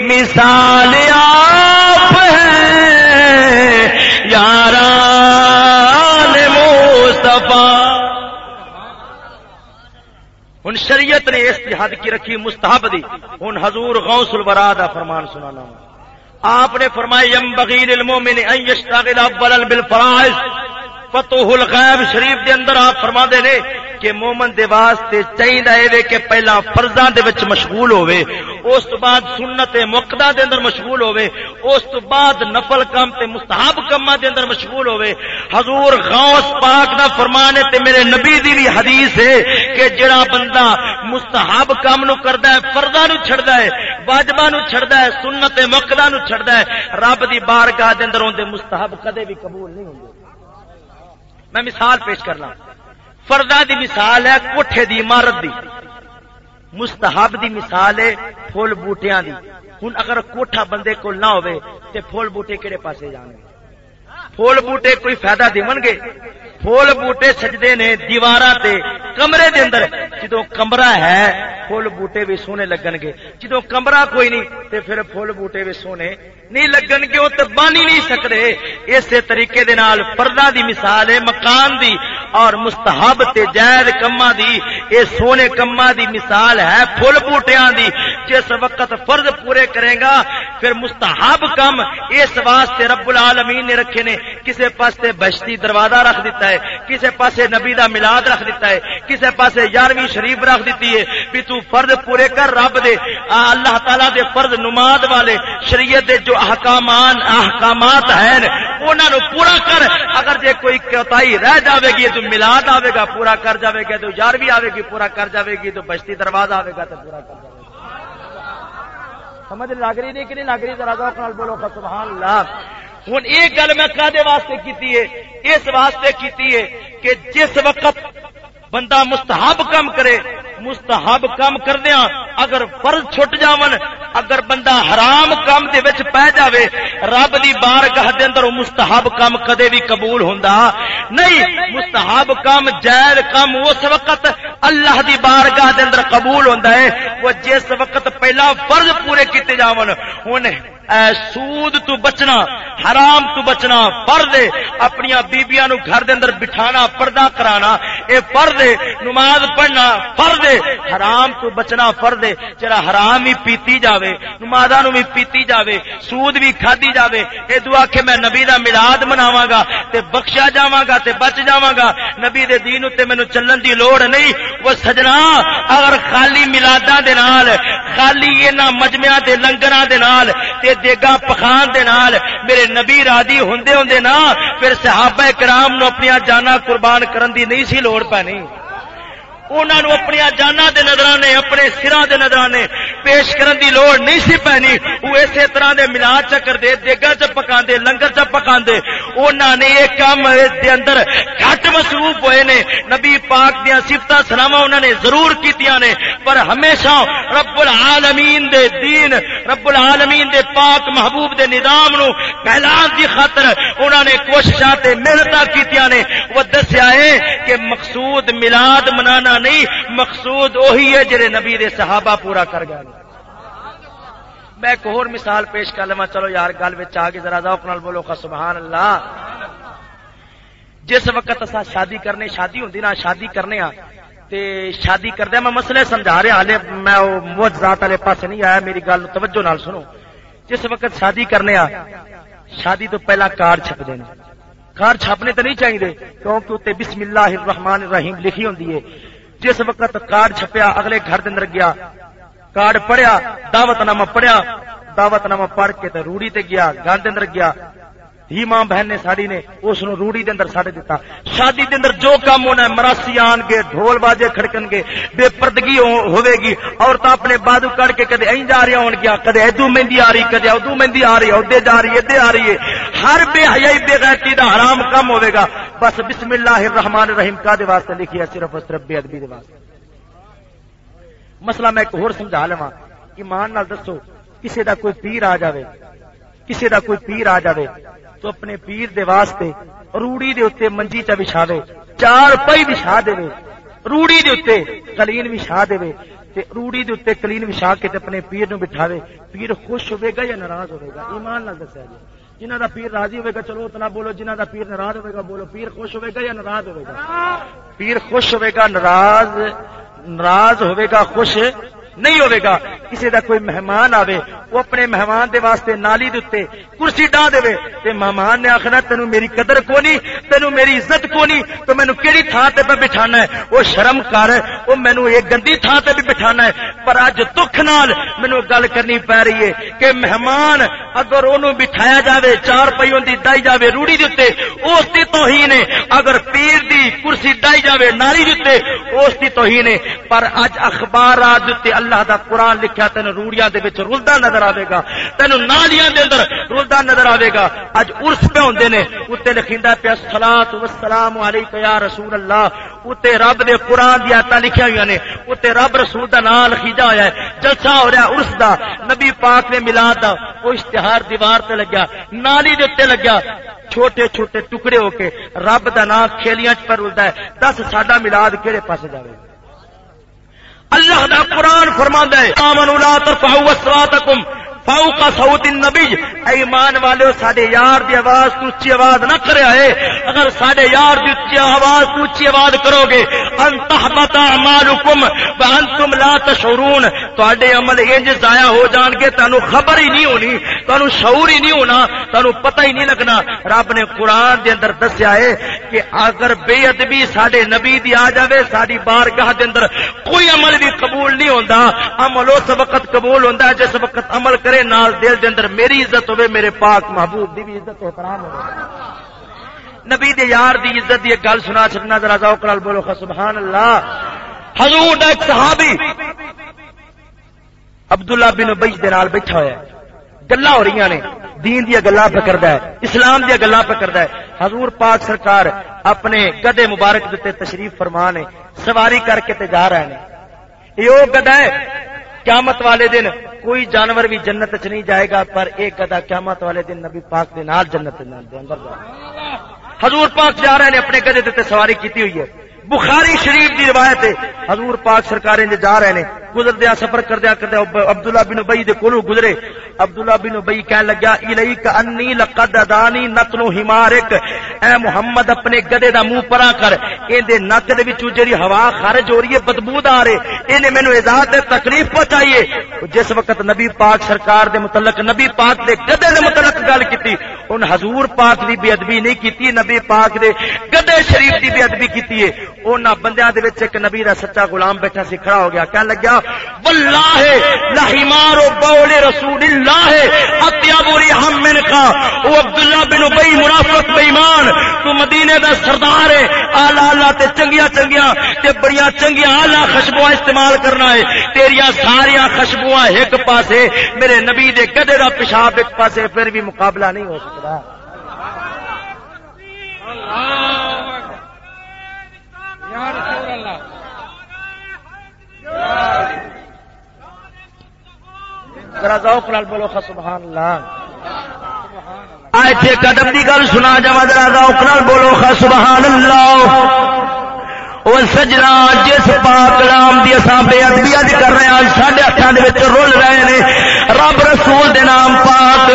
مثال آپ ہے یار ہوں شریعت نے اس کی حد کی رکھی مستحب دی۔ ہوں حضور غوث البرا دا فرمان سنانا آپ نے فرمایا، یم بغیر المومن ان یشتغل اولا بالفرائض۔ فتوح الغیب شریف دے اندر آپ فرما دے نے کہ مومن دے واسطے چاہیے کہ پہلا فرضاں دے وچ مشغول ہوئے اس تو بعد سنت مقدا دے اندر مشغول ہوئے اس تو بعد نفل کم تے مستحب کما دے اندر مشغول ہوئے حضور غوث پاک دا فرمان ہے تے میرے نبی دی بھی حدیث ہے کہ جڑا بندہ مستحب کام نو کردا ہے، فرضاں نو چھڑدا ہے، واجباں نو چھڑدا ہے، سنت مقدا نو چھڑدا ہے، رب دی بارگاہ دے اندر اون دے مستحب کدے بھی قبول نہیں ہوندے میں مثال پیش کرنا فردا دی مثال ہے، کوٹھے دی عمارت دی۔ مستحب دی مثال ہے، پھول بوٹیاں دی۔ ہن اگر کوٹھا بندے کو نہ ہوئے تے پھول بوٹے کہڑے پاسے جانے پھول بوٹے کوئی فائدہ دیون گے؟ پھول بوٹے سجدے نے دیوارا تے کمرے دے اندر جدو کمرہ ہے، پھول بوٹے بھی سونے لگن گے۔ جدو کمرہ کوئی نہیں، تے پھر پھول بوٹے بھی سونے نہیں لگن گے، وہ تو بن ہی نہیں سکتے اسی طریقے دے نال پردہ دی مثال ہے، مکان دی۔ اور مستحب تے جائز کما دی، اے سونے کما دی مثال ہے پھول بوٹیاں دی۔ جس وقت فرض پورے کرے گا، پھر مستحب کم اس واسطے رب العالمین نے رکھے نے۔ کسے پاسے بشتی دروازہ رکھ دیتا ہے، کسے پاسے نبی دا میلاد رکھ دیتا ہے، کسے پاسے یارویں شریف رکھ دیتی ہے بھی تو فرض پورے کر رب دے اللہ تعالی دے فرض نماد والے، شریعت دے جو احکامان، احکامات ہیں انہوں نے پورا کر، اگر جے کوئی کوتاہی رہ جاوے گی، تو ملاد آئے گا، پورا کر جاوے گا، تو یارویں آئے گی، پورا کر جاوے گی، تو بشتی دروازہ آئے گا، تو پورا کر جاوے گا۔ سمجھ لگ رہی نہیں کہ نہیں؟ لگ رہی ذرا بولو، سبحان اللہ۔ ہوں یہ گل میں کدے واسطے کی ہے، اس واسطے کی ہے کہ جس وقت بندہ مستحب کام کرے مستحب کام کردیا اگر فرض چھٹ جاون، اگر بندہ حرام کام دے وچ پہ جاوے، رب دی بارگاہ دے اندر مستحب کام کدے بھی قبول ہوندا۔ نہیں، مستحب کام جائز کام اس وقت اللہ دی بارگاہ دے اندر قبول ہوندا ہے۔ وہ جس وقت پہلا فرض پورے کیتے جاون، ہن اے سود تو بچنا، حرام تو بچنا فرد اپنی بیبیاں نو گھر دے اندر بٹھانا، پردہ کرانا، اے فرد نماز پڑھنا فرد حرام تو بچنا فرد جڑا حرام ہی پیتی جاوے، نمازاں نو بھی پیتی جاوے، سود بھی کھادی جاوے، اے دعا کہ میں نبی دا میلاد مناواں گا، تے بخشا جاواں گا، تے بچ جاواں گا، نبی دے دین تے مینوں چلن دی لوڑ نہیں، وہ سجنا اگر خالی میلاداں دے نال، خالی انہاں مجمعاں دے لنگراں دے نال، تے دیگا پخان دے نال میرے نبی راضی ہوندے ہوندے نا، پھر صحابہ کرام نو اپنی جانا قربان کرن دی نہیں سی لوڑ پانی انہوں اپنی جانا دے نظرانے، اپنے سرا دے نظرانے پیش کرن دی لوڑ نہیں سی پینی وہ اسی طرح دے ملا چکر دے، دیگا چ پکا دے لنگر چ پکا انہوں نے یہ کام دے اندر گھٹ مصروف ہوئے نے۔ نبی پاک دیا سفت سلاوا انہوں نے ضرور کیتیاں نے۔ پر ہمیشہ رب العالمین دے دین، رب العالمین دے پاک محبوب دے نظام نو پہلان دی خاطر انہوں نے کوششاں تے محنت کیتیاں نے۔ وہ دسیا ہے کہ مقصود ملاد منانا نہیں، مقصود وہی ہے جڑے نبی دے صحابہ پورا کر گئے میں ایک اور مثال پیش کر لوا چلو یار، گل آ گئی ذرا ذوق نال بولو سبحان اللہ۔ جس وقت اصا شادی کرنے، شادی ہوندی نا، شادی کرنے ہاں تے شادی کردیا میں مسئلے سمجھا رہا ہالے میں وہ ذات والے پاس نہیں آیا، میری گل توجہ نال سنو۔ جس وقت شادی کرنے آ شادی تو پہلا کارڈ چھپ دینا کارڈ چھاپنے تو نہیں چاہیے کیونکہ اتنے بسم اللہ الرحمن الرحیم لکھی ہوتی ہے۔ جس وقت کارڈ چھپیا، اگلے گھر دے اندر گیا، کارڈ پڑھیا دعوت نامہ پڑھیا دعوت نامہ پڑھ کے تے روڑی تے گیا، گھر دے اندر گیا ہی ماں بہن نے ساری نے اس روڑی دے اندر ساڑے دیتا شادی دے اندر جو کام ہونا ہے، مراسی آن گے، ڈھول باجے کھڑکن گے، بے پردگی ہوے گی عورتاں اپنے بادو کڑ کے کدے این جا رہی ہون گیا، کدے ادو مہندی آ رہی، کدے ادو مہندی آ رہی، ادے جا رہی، ادے آ رہی ہے۔ ہر بے حیائی، بے غیرتی دا حرام کم ہوے گا بس بسم اللہ الرحمن الرحیم، کا دے واسطے لکھی ہے صرف اور صرف بے ادبی دے واسطے۔ مسئلہ میں ایک اور سمجھا لوا ایمان نال دسو کسی دا کوئی پیر آ جاوے کسی دا کوئی پیر آ جاوے تو اپنے پیر دے واسطے روڑی دے اتنے منجی چا بچھاوے، چار پئی بچھا دے۔ روڑی دے اتنے کلین بچھا دے۔ تے روڑی دے اتنے کلین بچھا کے تے اپنے پیر نو بٹھاوے۔ پیر خوش ہوے گا یا ناراض ہوے گا؟ ایمان نال دسیا جی جنہ دا پیر راضی ہوے گا، چلو اتنا بولو جنہ دا پیر ناراض ہوے گا، بولو۔ پیر خوش ہوے گا یا ناراض ہوے گا؟ پیر خوش ہوے گا، ناراض ناراض ہوے گا، خوش نہیں ہوے گا کسی دا کوئی مہمان آوے وہ اپنے مہمان دے واسطے نالی دے کرسی ڈا دے تے مہمان نے آخنا تینو میری قدر کو نہیں تینو میری عزت کو نہیں تو مینو کیڑی تھان تے پہ بٹھانا ہے وہ شرم کر وہ مینو ایک گندی تھان تے بھی بٹھانا ہے پر اج دکھ نال مینو گل کرنی پی رہی ہے کہ مہمان اگر انہوں بٹھایا جاوے چار پئی دی دائی جاوے روڑی دے اس دی توہین ہے اگر پیر دی کرسی ڈائی جاوے نالی دے اس کی توہین ہے پر اج اخبارات تے اللہ دا قرآن لکھیا تین روڑیاں دے وچ رلدا نظر آئے گا تین نالیاں دے اندر رلدا نظر آئے گا اج ارس پہ ہوندے نے اتنے لکھیندا پیا صلات و سلام علیک یا رسول اللہ. اتنے رب دے قرآن دی آیات لکھیا ہوئی نے۔ اتنے رب رسول دا نام لکھیجا ہوا ہے۔ جلسہ ہو رہا ارس دا۔ نبی پاک نے ملاد دا۔ وہ اشتہار دیوار تے لگیا، نالی دے اتنے لگیا۔ چھوٹے چھوٹے ٹکڑے ہو کے رب دا نام کھیلیاں پر رلدا ہے۔ دس ساڈا ملاد کہڑے پاسے جاوے گا اللہ دا قرآن فرما ہے آمنوا لا ترفعوا اصواتکم فوق صوت النبی۔ ایمان والے ساڈے یار دی آواز تو اچھی آواز نہ کریا ہے اگر ساڈے یار دی اچھی آواز تو اچھی آواز کرو گے۔ ان تحبط اعمالکم وانتم لا تشعرون۔ تواڈے عمل انج ضائع ہو جان گے، تانوں خبر ہی نہیں ہونی، تانوں شعور ہی نہیں ہونا، تانوں پتہ ہی نہیں لگنا۔ رب نے قرآن دے اندر دسیا ہے کہ اگر بے ادبی ساڈے نبی دی آ جاوے، ساڈی بارگاہ دے اندر کوئی عمل بھی قبول نہیں ہوندا۔ عمل اس وقت قبول ہوندا جس وقت عمل کرے میرے نال دل دے اندر میری عزت ہوے، میرے پاک محبوب دی بھی عزت احترام ہو نبی دے یار دی عزت دی ایک گل سنا چھڈنا ذرا ذوق نال بولو سبحان اللہ حضور دا ایک صحابی عبداللہ بن ابی دے نال بیٹھا ہوا ہے۔ گلا ہو رہی نے۔ دین دیا گلا پکڑتا ہے۔ اسلام دیا گلا پکڑتا ہے۔ حضور پاک سرکار اپنے گدے مبارک دیتے تشریف فرمان ہے سواری کر کے تے جا رہے ہیں یہ وہ گدا ہے، قیامت والے دن کوئی جانور بھی جنت چ نہیں جائے گا پر ایک گدا قیامت والے دن نبی پاک دے نال جنت دے اندر جائے حضور پاک جا رہے ہیں اپنے گدے دیتے سواری کیتی ہوئی ہے۔ بخاری شریف دی روایت ہے۔ حضور پاک سرکاریں جا رہے ہیں گزر دیا سفر کر دیا کر دیا عبداللہ بن ابئی دے کولو گزرے۔ عبداللہ بن ابئی کہنے لگا الیک انی لقد دانی نتنو ہمارک اے محمد، اپنے گدے دا منہ پرا کر۔ این دے نک دے وچوں جڑی ہوا خارج ہو رہی ہے، بدبو آ رہے اینے مینوں اجازت دے، تکلیف پہنچائیے۔ جس وقت نبی پاک سرکار دے متعلق، نبی پاک دے گدے دے متعلق گل کیتی، ان حضور پاک دی بے ادبی نہیں کیتی، نبی پاک دے گدے شریف دی بے ادبی کیتی ہے۔ انہاں بندیاں دے وچ ایک نبی دا سچا غلام بیٹھا سی، کھڑا ہو گیا۔ کہنے لگا واللہ لحمار بول رسول اللہ اطیب رحم من کا او عبداللہ بن ابی منافق بے ایمان تو مدینے دا سردار ہے، اعلی اعلی تے چنگیاں چنگیاں، تے بڑیاں چنگیاں اعلی خوشبوئیں استعمال کرنا ہے۔ تیریاں ساریاں خوشبوئیں ایک پاسے، میرے نبی دے گدے دا پیشاب ایک پاسے، پھر بھی مقابلہ نہیں ہو سکتا۔ اللہ۔ یا رسول اللہ ذرا ذوق نال بولو سبحان اللہ آئے قدم کی گل سنا جا ذرا ذوق نال بولو سبحان اللہ وہ سجنا جس پاک رام دی اساں بے ادبی اج کر رہے ہیں ساڈے ہتھاں دے وچ رول رہے نے رب رسول دے نام پاک۔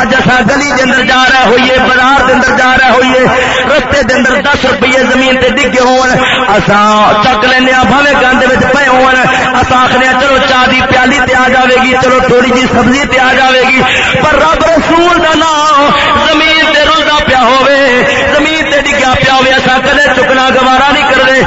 اج اساں گلی دے اندر جا رہے ہوئیے، بازار دے اندر جا رہے ہوئیے۔ رستے دے اندر 10 روپے زمین تے ڈگے ہون۔ اساں چک لینے بھاوے گند وچ پے ہون۔ اساں آخنے چلو چاہ دی پیالی تے آ جاوے گی چلو تھوڑی جی سبزی تے آ جاوے گی پر رب رسول دا نام زمین تے رلدا پیا ہوے زمین تے ڈگیا پیا ہوے اساں کدے چکنا گوارا نہیں کردے۔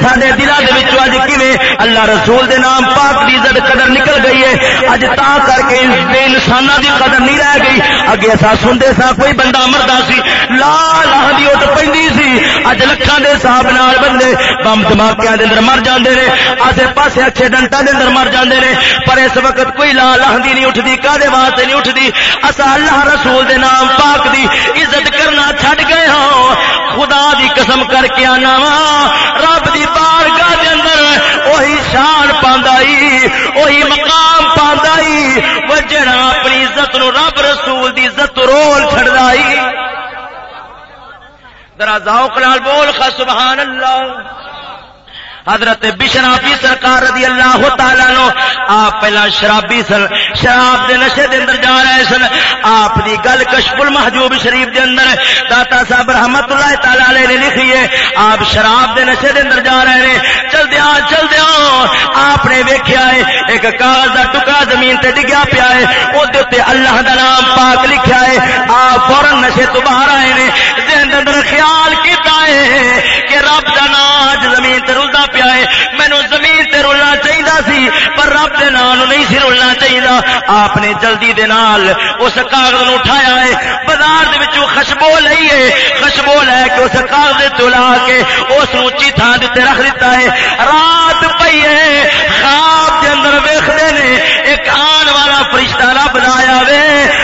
سارے دلوں کے اج کی اللہ رسول دے نام پاک کی عزت قدر نکل گئی ہے۔ اج تا کر کے بے انسان کی قدر نہیں رہ گئی۔ اگے اصا سنتے سا کوئی بندہ مردا سی لا لاہ کی اٹھ پہ سی۔ اج لکھان کے حساب نال بندے بم دماغیا کے اندر مر جاندے نے۔ آسے پاسے اچھے ڈنٹا کے اندر مر جاندے نے۔ پر اس وقت کوئی لا لاہدی نہیں اٹھتی کدے واسطے نہیں اٹھتی۔ اصا اللہ رسول دے نام پاک دی عزت کرنا چھڈ گئے ہاں۔ خدا دی قسم کر کے آنا وا۔ رب دی بارگاہ دے اندر وہی شان پاندائی وہی مقام رسول دی عزت رول چھڑدائی ذرا ذوق نال بول خا سبحان اللہ۔ حضرت بشرافی سرکار رضی اللہ تعالی نو آپ پہلا شرابی سن شراب دے نشے دے اندر جا رہے سن۔ آپ دی گل کشف المحجوب شریف دے اندر داتا صاحب رحمت اللہ تعالی علیہ نے لکھی ہے، آپ شراب دے نشے دے اندر جا رہے ہیں۔ چل دیا چل دیا۔ آپ نے ویکھیا ہے، ایک کاغذ دا ٹکڑا زمین تے ڈگیا پیا ہے۔ او دے تے اللہ دا نام پاک لکھیا ہے۔ آپ فورن نشے تو باہر آئے نے۔ دے اندر خیال کیتا ہے کہ رب دا نام زمین تے رلدا پیا ہے۔ مینو زمین تے رولنا چاہیے سی، پر رب دے نال نہیں سی رولنا چاہیے آپ نے جلدی دے نال اس کاغذ نو اٹھایا ہے۔ بازار دے وچوں خوشبو لئی ہے۔ خوشبو لے کے اس کاغذ تو کے اس نو تھان دے رکھ دیتا ہے۔ رات پی ہے۔ خواب کے اندر ویختے نے۔ ایک آن والا فرشتہ رب لایا وے۔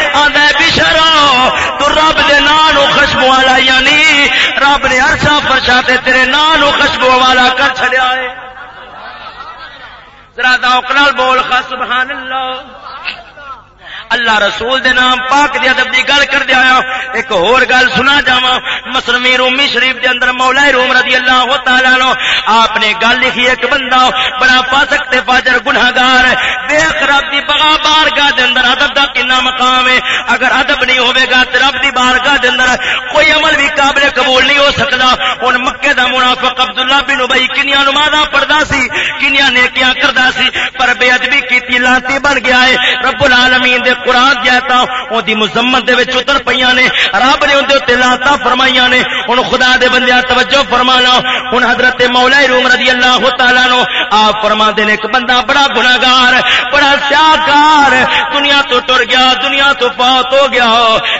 تے تیرے نام خشبو والا کر چڑیا ہے۔ ذرا دوکرال بول خا سبحان اللہ۔ اللہ رسول دے نام پاک دی ادب دی گل کر دیا ایک اور گل سنا جاواں۔ مسلمی رومی شریف دے اندر مولا روم رضی اللہ تعالی عنہ، آپ نے گل لکھی، ایک بندہ بڑا فاسق تے فاجر گنہگار دیکھ رب دی بغا بارگاہ دے اندر ادب دا کنا مقام ہے۔ اگر ادب نہیں ہوے گا تے رب دی بارگاہ دے اندر کوئی عمل بھی قابل قبول نہیں ہو سکدا۔ ہن مکے دا منافق عبداللہ بن ابی کنیاں نمازاں پڑھدا سی، کنیاں نیکیاں کردا سی، پر بے ادبی کیتی لانتی بن گیا ہے۔ رب العالمین دے قرآن جاتا وہ دی مذمت دے وچ اتر پئیاں نے، رب نے اندے تے لاتا فرمائیاں نے۔ ہن خدا دے بندے توجہ فرمانا۔ ہن حضرت مولا روم رضی اللہ تعالی نو آپ فرما دے نے، ایک بندہ بڑا گناہگار، بڑا سیاکار دنیا تو ٹر گیا، دنیا تو فوت ہو گیا،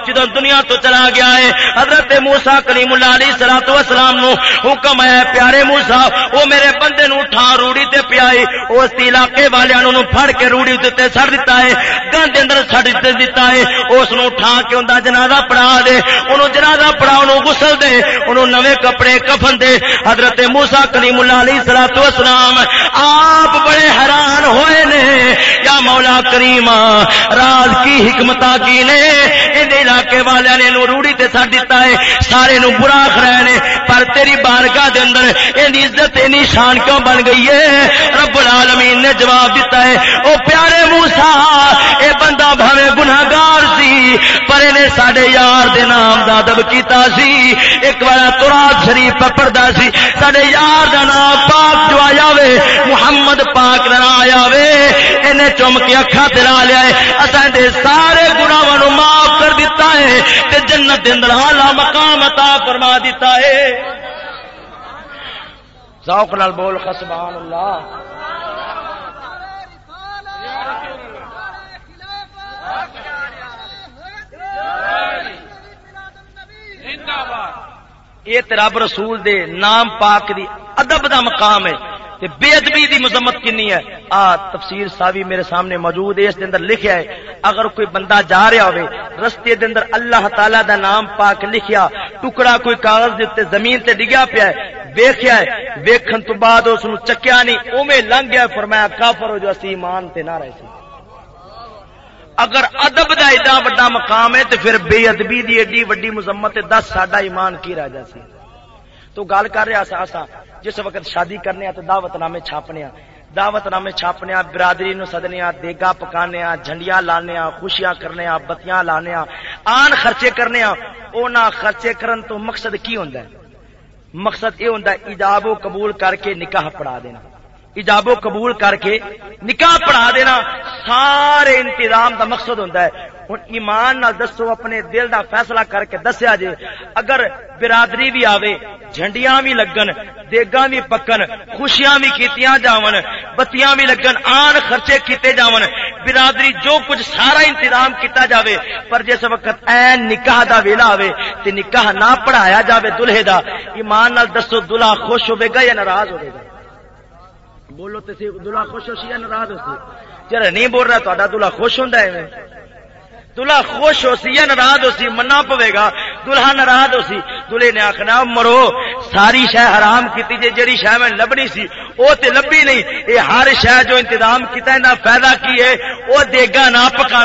جدوں دنیا تو چلا گیا ہے۔ حضرت موسی کلیم اللہ علیہ الصلوۃ والسلام نو حکم ہے، پیارے موسی، او میرے بندے نو اٹھا روڑی تے پیائی اس علاقے والےاں نو پھڑ کے روڑی تے سڑ دتا ہے۔ گند اندر چھڈ دیتا ہے اس نو اٹھا کے اوندا جنازہ پڑھا دے، اونوں جنازہ پڑھا اونوں غسل دے، اونوں نوے کپڑے کفن دے۔ حضرت موسی کلیم اللہ علیہ الصلوۃ والسلام آپ بڑے حیران ہوئے نے، یا مولا کریم، راز کی حکمت کی نے؟ ان علاقے والے نے نو روڑی تے سٹ دیتا ہے، سارے نو برا رہے نے، پر تیری بارگاہ دے اندر این عزت اینی شان کیوں بن گئی ہے؟ رب العالمین نے جواب دیتا ہے، او پیارے موسی، اے بندہ بھاوے گناہگار سی پر نے ساڈے یار دے نام دا ادب کیتا سی۔ ایک بار تراب شریف پکڑدا سی۔ ساڈے یار دا نام پاک جو آیا وے محمد پاک دا نام آیا وے اینے چم کے اکھا تے لا لیا ہے۔ اساں دے سارے گناہاں نو معاف کر دیتا ہے تے جنت دے اندر اعلی مقام عطا فرما دیتا ہے۔ ذوق نال بول، سبحان اللہ۔ یہ رب رسول دے نام پاک دی ادب دا مقام ہے تے بے ادبی دی مذمت کنی ہے۔ آ، تفسیر ساوی میرے سامنے موجود ہے، اس دے اندر لکھیا ہے، اگر کوئی بندہ جا رہا ہوئے، رستے دے اندر اللہ تعالی دا نام پاک لکھیا، ٹکڑا کوئی کاغذ دے زمین تے ڈگیا پیا ہے، ویکھیا ہے، ویکھن تو بعد اس نو چکیا نہیں، اوویں لنگ گیا، فرمایا کافر ہو جو، اسی ایمان تے نہ رہے سی۔ اگر ادب دا ایڈا وڈا مقام ہے تو پھر بے ادبی دی ایڈی وڈی مذمت دس ساڈا ایمان کی رہ جا سی تو گل کر رہا سا اسا جس وقت شادی کرنے تو دعوت نامے چھاپنے دعوت نامے چھاپنے برادری نو سدنے دیگا پکانے جھنڈیاں لانے خوشیاں کرنے بتیاں لانے آن خرچے کرنے اونا خرچے کرن تو مقصد کی ہوندا ہے؟ مقصد یہ ہوندا ہے ایجاب و قبول کر کے نکاح پڑھا دینا۔ ایجاب و قبول کر کے نکاح پڑھا دینا سارے انتظام دا مقصد ہوتا ہے۔ ہوں ایمان نہ دسو، اپنے دل دا فیصلہ کر کے دسیا جے۔ اگر برادری بھی آوے، جھنڈیاں بھی لگن، دیگاں بھی پکن، خوشیاں بھی کیتیاں جاون، بتیاں بھی لگن، آن خرچے کیتے جاون۔ برادری جو کچھ سارا انتظام کیتا جاوے، پر جس وقت این نکاح دا ویلا آوے تے نکاح نہ پڑھایا جاوے دلہے دا، ایمان نال دسو دلہا خوش ہوے گا یا ناراض ہوے گا۔ بولو تو دلہا خوش ہو سی یا ناراض ہو سی؟ نہیں بول رہا تا دلہا خوش ہوں دلہا خوش ہو سی یا ناراض ہو سی منا پوے گا۔ دلہا ناراض ہو سی۔ دلہے نے آخنا مرو، ساری شہ حرام کی جی جیڑی شہ میں لبنی سی وہ تے لبی نہیں۔ یہ ہر شہ جو انتظام کیتا ہے فائدہ کی ہے؟ وہ دیگا نہ پکا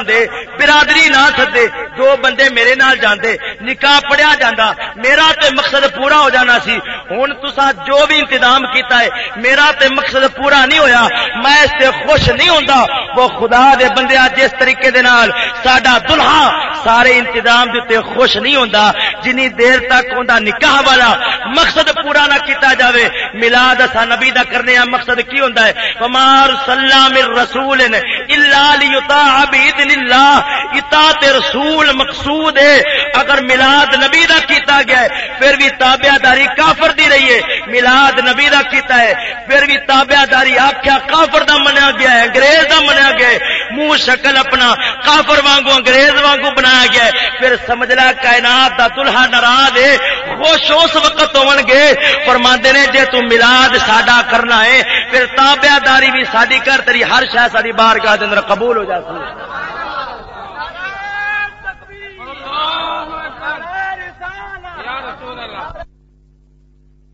برادری نہ تھدے، دو بندے میرے نال جاندے، نکاح پڑیا جانا میرا تے مقصد پورا ہو جانا سی۔ ہوں تسا جو بھی انتظام کیتا ہے، میرا تے مقصد پورا نہیں ہویا، میں اس سے خوش نہیں ہوندا۔ وہ خدا دے بندے جس طریقے دے نال ساڈا دلہا سارے انتظام دیتے خوش نہیں ہوندا، جنی دیر تک ہوندا نکاح والا مقصد پورا نہ کیتا جاوے ملاد اسا نبی دا کرنے مقصد کی ہوندا ہے؟ فمار سلام الرسول الا لیطاع باذن اللہ، اطاعت رسول مقصود ہے۔ اگر ملاد نبی دا کیتا گیا ہے، پھر بھی تابعہ داری کافر دی رہی ہے۔ ملاد نبی دا کیتا ہے، پھر بھی تابعہ داری آکھیا کافر دا منیا گیا ہے، انگریز دا منیا گیا ہے۔ منہ شکل اپنا کافر وانگو انگریز وانگو بنایا گیا ہے۔ پھر سمجھ لیا کائنات دا دلہا ناراض ہے۔ خوش اس وقت ہون گے فرماندے نے جے تو ملاد ساڈا کرنا ہے، پھر تابعہ داری بھی ساری کر، تیری ہر شے ساری بارگاہ دے اندر قبول ہو جاتی ہے۔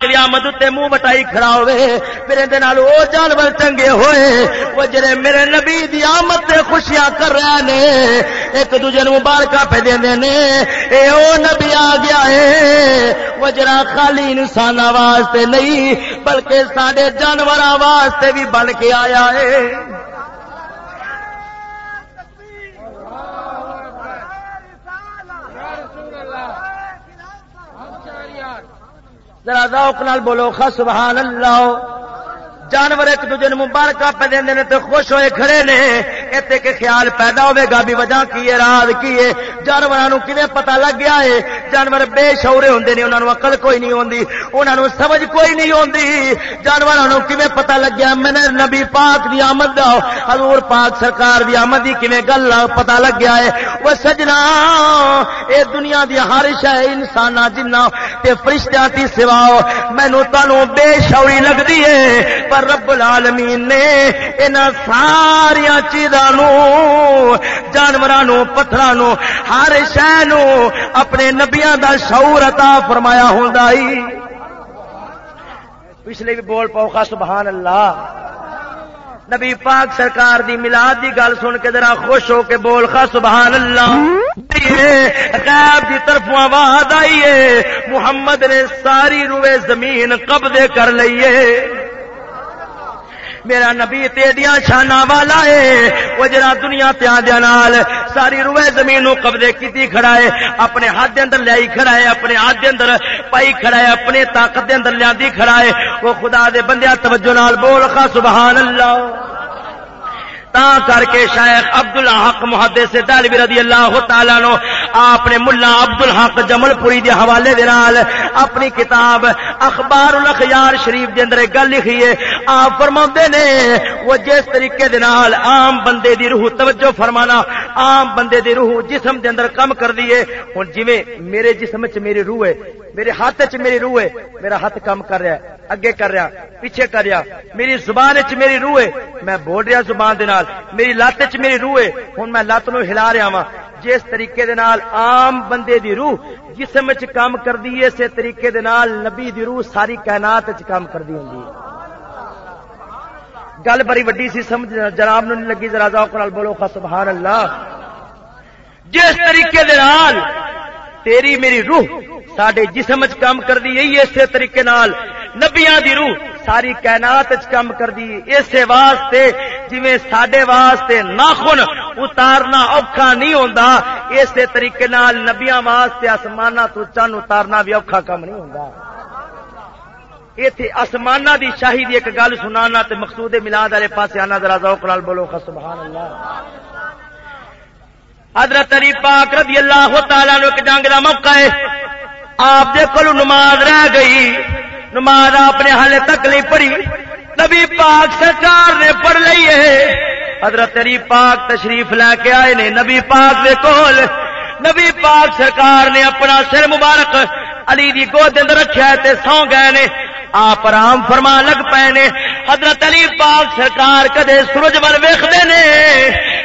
قیامت تے منہ بٹائی کھڑا ہوئے پھر نال او جانور چنگے ہوئے۔ وہ جڑے میرے نبی دی آمد تے خوشیاں کر رہے نے، ایک دوجے نو مبارکہ پہ دیندے نے۔ اے او نبی آ گیا ہے وہ جڑا خالی انسان واسطے نہیں، بلکہ ساڈے جانوراں واسطے بھی بن کے آیا ہے ذرا ذوق نال بولو خ سبحان اللہ جانور ایک دوجے مبارک پہ دے تو خوش ہوئے کھڑے نے۔ اتنے کے خیال پیدا ہوئے گا بھی وجہ کی ہے، راز کی ہے۔ جانوروں کھے پتا لگ گیا ہے؟ جانور بے شورے ہوں نے انہوں اقل کوئی نہیں ہوتی انہوں سمجھ کوئی نہیں ہوتی جانوروں کھے پتا لگ گیا میں نے نبی پاک دی آمد دا حضور پاک سرکار دی آمد دی کھے گل پتا لگ گیا ہے؟ وہ سجنا، اے دنیا دی ہر شہ انسان جنہ تے فرشتیاں تی سوا مینو تنوع بے شوری لگتی ہے، پر رب العالمین نے ان ساری چیزوں جانوروں پتھروں ہر شہ اپنے نبیا کا شعور عطا فرمایا ہوں پچھلے بھی بول پاؤ خا سبحان اللہ۔ نبی پاک سرکار دی ملاد دی گل سن کے ذرا خوش ہو کے بول خا سبحان اللہ۔ غیب دی طرف آواز آئی ہے۔ محمد نے ساری روئے زمین قبضے کر لئیے میرا نبی تیڈیاں شانا والا ہے۔ وہ جرا دنیا تیادیا نال ساری روئے زمین نو قبضے کیتی کھڑا ہے، اپنے ہاتھ دے اندر لیائی کھڑا ہے، اپنے ہاتھ دے اندر پائی کھڑا ہے، اپنے طاقت دے اندر لیاندی کھڑا ہے۔ وہ خدا دے بندیا توجہ نال بول خا سبحان اللہ۔ تا کر کے شیخ عبد الحق محدے سے دالوی رضی اللہ تعالیٰ نو آپ نے ملا عبد الحق جمل پوری دے حوالے دے نال اپنی کتاب اخبار الاخیار شریف دے اندر گل لکھی ہے۔ آپ فرما نے، وہ جس طریقے دے نال عام بندے دی روح، توجہ فرمانا، عام بندے دی روح جسم دے اندر کم کر دیے ہوں جی میرے جسم چ میری روح ہے، میرے ہاتھ چ میری روح ہے، میرا ہاتھ کم کر رہا ہے۔ اگے کر رہا پیچھے کر رہا میری زبان چ میری روح ہے میں بول رہا زبان دے نال میری لت چ میری روح ہے ہوں میں لت نو ہلا رہا وا جس طریقے دے نال عام بندے دی روح جسم چ کام کر دی اسی طریقے دے نال نبی دی روح ساری کائنات چ کام کر دی ہوندی گل بڑی وڈی سی سمجھ جناب نو نہیں لگی ذرا ذوق نال بولو سبحان اللہ جس طریقے دے نال تیری میری روح سڈے جسم چ کام کر دی اسی طریقے نال نبیاں دی روح ساری کائنات چ کام کر دی اسی واسطے جویں سڈے واسطے ناخن اتارنا اوکھا نہیں ہوندا، اسی طریقے نال نبیاں واسطے آسمانہ تو چن اتارنا بھی اوکھا کم نہیں ہوندا۔ ایتھے آسمانہ دی شاہی دی ایک گل سنانا تے مقصود ملاد والے پاسے آنا ذرا ذوق نال بولو، سبحان اللہ۔ حضرت علی پاک رضی اللہ تعالیٰ نو ایک جنگ کا موقع ہے۔ آپ دے کو نماز رہ گئی۔ نماز آپ نے حالے تک نہیں پڑھی۔ نبی پاک سرکار نے پڑھ لی ہے۔ حضرت علی پاک تشریف لے کے آئے نے۔ نبی پاک دے کول۔ نبی پاک سرکار نے اپنا سر مبارک علی دی گود اندر رکھا تے سو گئے نے۔ آپ آرام فرما لگ پے نے حضرت علی پاک سرکار کدے سورج ول ویختے نے،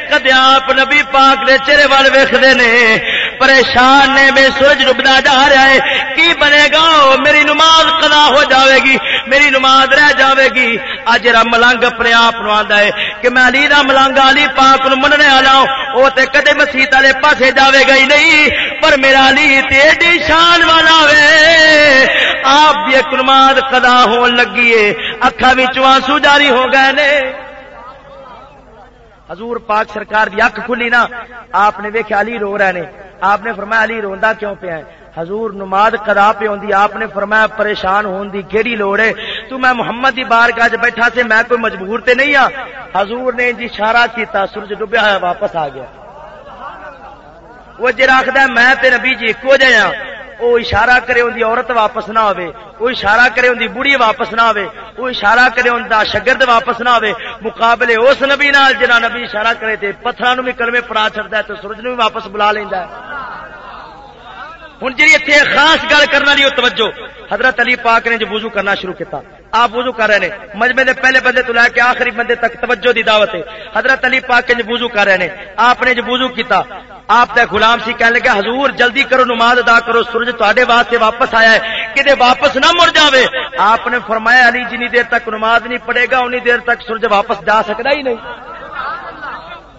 کدے آپ نبی پاک دے چہرے وال ویختے نے۔ پریشان نے میں سورج ڈبدا جا رہا ہے۔ کی بنے گا؟ میری نماز قضا ہو جاوے گی، میری نماز رہ جاوے گی۔ اج را ملنگ اپنے آپ نو آندا ہے کہ میں علی دا ملنگ، علی پاک نو مننے والا ہوں۔ او تے کدے مسیت والے پاسے جاوے گا ہی نہیں، پر میرا علی تے ایڈی شان والا وے۔ آپ بھی ایک نماز قضا ہون لگی ہے۔ اکھا وچ آنسو جاری ہو گئے نے۔ حضور پاک سرکار دی اکھ کھلی نا، آپ نے ویکھیا علی رو رہے نے۔ آپ نے فرمایا علی روندا کیوں پیا ہے؟ حضور نماز کرا پہ ہوندی، آپ نے فرمایا پریشان ہون دی کیڑی لوڑ ہے؟ تو میں محمد دی بارگاہ وچ بیٹھا سے میں کوئی مجبور تے نہیں ہاں۔ حضور نے جی اشارہ کیتا، سورج ڈوبیا ہوا، واپس آ گیا۔ وہ جی رکھدا میں تے نبی جی اکو جے ہاں۔ وہ اشارہ کرے ان عورت واپس نہ آئے وہ اشارہ کرے ان دی بڑھی واپس نہ آئے وہ اشارہ کرے ان شگرد واپس نہ آئے مقابلے اس نبی نال جنا نبی اشارہ کرے تے پتھراں بھی کلمے پڑا چڑھتا ہے تو سورج نو بھی واپس بلا لینا ہے۔ ہوں جی اتنے خاص گل کرنا لی توجہ۔ حضرت علی پاک نے جو وضو کرنا شروع کیا آپ وضو کر رہے ہیں مجمے دے پہلے بندے تو لے کے آخری بندے تک توجہ دی دعوت ہے۔ حضرت علی پاک نے وضو کر رہے ہیں آپ نے جو وضو کیتا۔ آپ تے غلام سی کہنے لگے، حضور، جلدی کرو، نماز ادا کرو۔ سورج تے واسطے واپس آیا ہے۔ کہ واپس نہ مڑ جاوے۔ آپ نے فرمایا، علی جی، جنی دیر تک نماز نہیں پڑے گا انی دیر تک سورج واپس جا سکتا ہی نہیں۔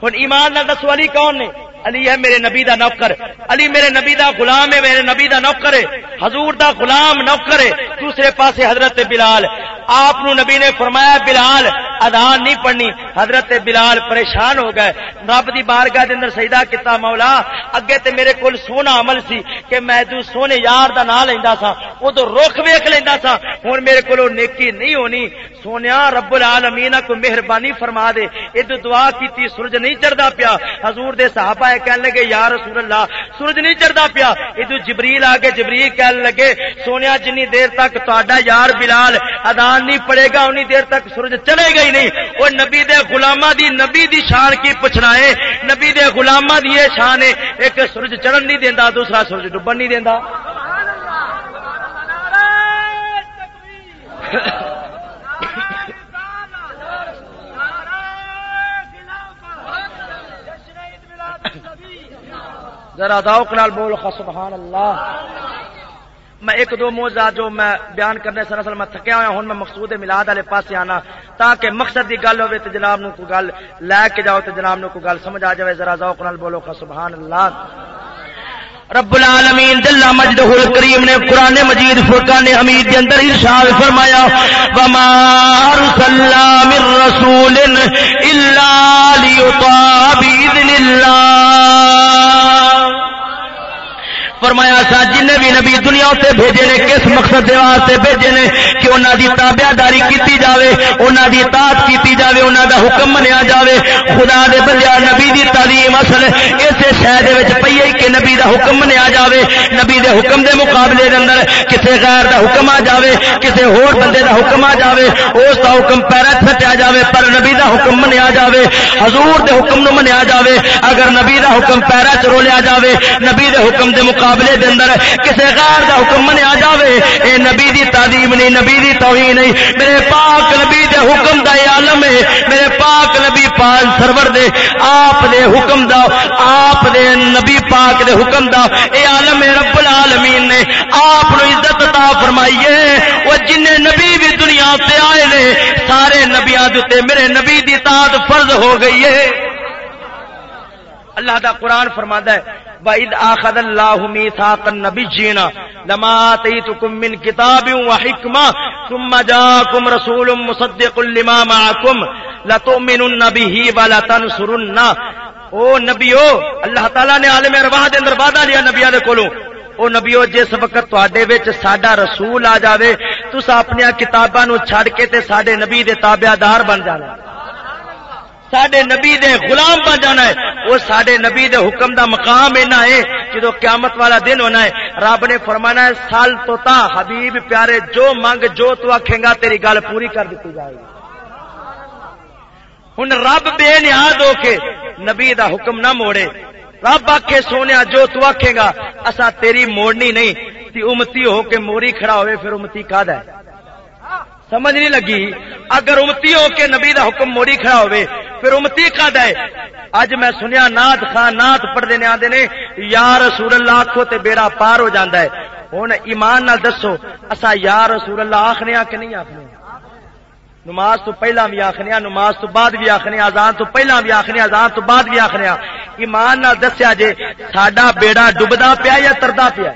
ہوں ایمان نہ دسو، علی کون نے؟ علی ہے میرے نبی دا نوکر، علی میرے نبی دا غلام ہے، میرے نبی دا نوکر ہے۔ حضور دا غلام نوکر ہے۔ دوسرے پاسے حضرت بلال، آپ نبی نے فرمایا، بلال ادان نہیں پڑھنی۔ حضرت بلال پریشان ہو گئے۔ رب دی بارگاہ دے اندر سجدہ کیتا مولا، اگے تے میرے کول سونا عمل سی کہ میں تو سونے یار دا نام لیندا سا او تو رخ ویکھ لیندا سا ہن میرے کولو نیکی نہیں ہونی۔ سونیا رب العالمین کو مہربانی فرما دے۔ ادو دعا کیتی سورج نہیں چڑھدا پیا۔ حضور دے صحابہ کہنے لگے، یا رسول اللہ سورج نہیں چڑھدا پیا۔ ادو جبریل آ کے جبریل کہنے لگے، سونیا جنی دیر تک تہاڈا یار بلال ادان نہیں پڑے گا انی دیر تک سورج چڑھے گا ہی نہیں۔ وہ نبی دے غلاماں دی نبی دی شان کی پوچھنا ہے۔ نبی دے غلاماں دی یہ شان ہے۔ ایک سورج چڑھن نہیں دیندا دوسرا سورج ڈبن نہیں دیندا۔ ذرا ذوق نال بول سبحان اللہ۔ میں ایک دو موضاء جو میں بیان کرنے سے اصل میں تھکیا ہوا ہوں، میں مقصود ملاد والے پاس آنا، تاکہ مقصد کی گل ہوے تو جناب نو کوئی گل لے کے جاؤ تو جناب نو کوئی گل سمجھ آ جائے ذرا ذوق نال بولو کا سبحان اللہ۔ رب العالمین جل مجدہ الکریم نے قرآن مجید فرقان حمید کے اندر ارشاد فرمایا، وما ارسلنا من رسول الا ليطاع باذن الله۔ فرمایا سا جن بھی نبی دنیا سے بھیجے نے، کس مقصد واسطے بھیجے نے کہ انہوں دی تابع داری کی جائے انہوں دی اطاعت کی جائے انہوں دا حکم منیا جائے خدا دے بندیا نبی دی تعلیم اصل اسے شہر پی کہ نبی دا حکم منیا جائے نبی دے حکم دے مقابلے دے اندر کسے غیر دا حکم آ جائے کسے ہور بندے دا حکم آ جائے اس دا حکم پیرا سٹیا جائے پر نبی دا حکم منیا جائے حضور دے حکم نو منیا جائے اگر نبی دا حکم پیرا چ رولیا جائے نبی دے حکم دے مقابلے مقابلے دے اندر کسے غیر دا حکم منیا جاوے، اے نبی دی تعظیم نہیں، نبی دی توہین نہیں۔ میرے پاک نبی دے حکم دا عالم ہے میرے پاک نبی پاک سرور دے، آپ دے حکم دا، آپ دے نبی پاک دے حکم دا اے عالم رب العالمین نے آپ نو عزت عطا فرمائیے۔ او جن نبی بھی دنیا تے آئے نے، سارے نبیاں دے میرے نبی دی اطاعت فرض ہو گئی ہے۔ اللہ دا قرآن فرماتا ہے، وَإِذْ آخَذَ اللَّهُ مِيثَاقَ النَّبِيِّينَ لَمَا آتَيْتُكُم مِّن كِتَابٍ وَحِكْمَةٍ ثُمَّ جَاءَكُمْ رَسُولٌ مُصَدِّقٌ لِّمَا مَعَكُمْ لَتُؤْمِنُنَّ بِهِ وَلَتَنصُرُنَّ۔ او نبیو، اللہ تعالی نے عالم ارواح دے اندر وعدہ لیا نبیاں دے کولوں۔ او نبیو، جس وقت تواڈے وچ ساڈا رسول آ جاوے، تساں اپنی کتاباں نو چھڈ کے تے ساڈے نبی دے تابعدار بن جانا۔ سڈے نبی دے غلام بن جانا ہے۔ وہ سڈے نبی دے حکم دا مقام اینا ہے جدو قیامت والا دن ہونا ہے۔ رب نے فرمانا ہے، سال تو تا، حبیب پیارے، جو منگ، جو تو آخے گا، تیری گل پوری کر دیتی جائے گی۔ ہوں رب بے نیاز ہو کے نبی دا حکم نہ موڑے۔ رب آخے سونے جو تو آخے گا اسا تیری موڑنی نہیں۔ تی امتی ہو کے موری کھڑا ہوئے، پھر امتی کا ہے سمجھ نہیں لگی۔ اگر امتی ہو کے نبی دا حکم موڑی کھڑا ہوئے، پھر امتی کا ہے؟ اج میں سنیا نات خان نات پڑھتے نے آدھے نے، یا رسول اللہ آخو تے بیڑا پار ہو جاتا ہے۔ ہوں ایمان نال دسو، اسا یا رسول اللہ آخنے ہاں کہ نہیں آخنے؟ نماز تو پہلا بھی آخنے ہاں، نماز تو بعد بھی آخنے ہاں، آزان تو پہلا بھی آخنے آزان تو بعد بھی آخنے ایمان نال دسیا جے، ساڈا بیڑا ڈبدا پیا یا تردا پیا؟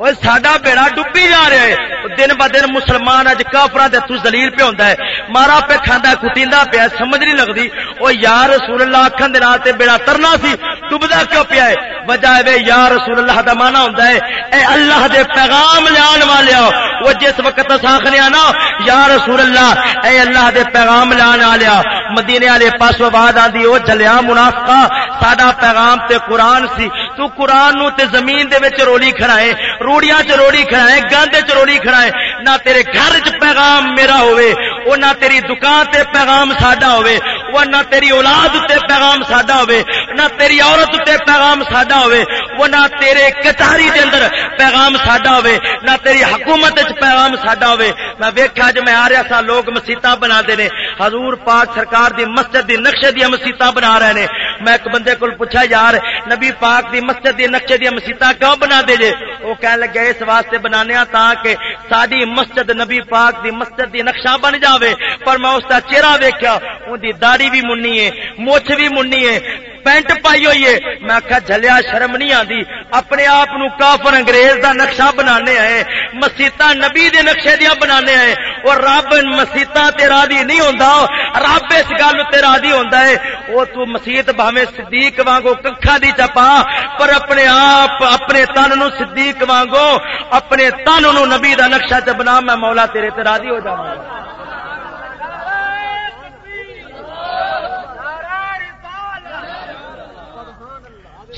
اور ساڈا بیڑا ڈبی جا رہا ہے دن ب دن مسلمان اج کافر تو زلیل پہ ہوتا ہے مارا پہ کھانا کٹیندا پیا سمجھ نہیں لگتی وہ یار رسول اللہ آخر دن بیڑا ترنا سی ڈبدا کیوں پیا ہے وجہ ہے یا رسول اللہ دا مانا ہوتا ہے اے اللہ دے پیغام لان والے وہ جس وقت آخنے نا یا رسول اللہ اے اللہ دے پیغام لان والے مدینے والے پاس آواز آدھی وہ جلیا منافقہ ساڈا پیغام تے قرآن سی تو قرآن نو تے زمین دے وچ رولی کھڑا ہے روڑیاں چ روڑی کھڑا ہے، گاندے چ روڑی کھڑا ہے۔ نہ تیرے گھر چ پیغام میرا ہوئے وہ نہ تیری دکان تے پیغام ساڈا ہوئے وہ نہ تیری اولاد تے پیغام ساڈا ہوئے نہ تیری عورت تے پیغام ساڈا ہوئے وہ نہ تیرے کچہری دے اندر پیغام ساڈا ہوئے نہ تیری حکومت وچ پیغام ساڈا ہوئے میں ویکھا جو میں آ رہا سا، لوگ مسیتاں بنا دے نے۔ حضور پاک سرکار دی مسجد دی نقشے دی مسیتاں بنا رہے نے۔ میں ایک بندے کو پوچھا، یار، نبی پاک دی مسجد دی نقشے دیا مسیطا کیوں بنا دے جے؟ وہ کہنے لگے اس واسطے بنانے تاکہ ساری مسجد نبی پاک دی مسجد دی نقشہ بن جاوے۔ پر میں اس کا چہرہ ویکیا ان دی داڑھی بھی منی ہے موچھ بھی منی ہے۔ پینٹ پائی ہوئی ہے۔ میں آخا جلیا شرم نہیں آتی اپنے آپ کافر انگریز دا نقشہ بنانے آئے۔ مسیطا نبی دے نقشے دیا بنانے آئے۔ اور رب مسیطا تیرا دی نہیں ہوتا رب اس گل تیرا دی ہوتا ہے۔ وہ تو مسیت بھاوے صدیق وانگو ککھا دی چپا۔ پر اپنے آپ، اپنے تن نو صدیق وانگو، اپنے تن نو نبی دا نقشہ چ بنا، میں مولا تیرے تیرا ہو جاؤں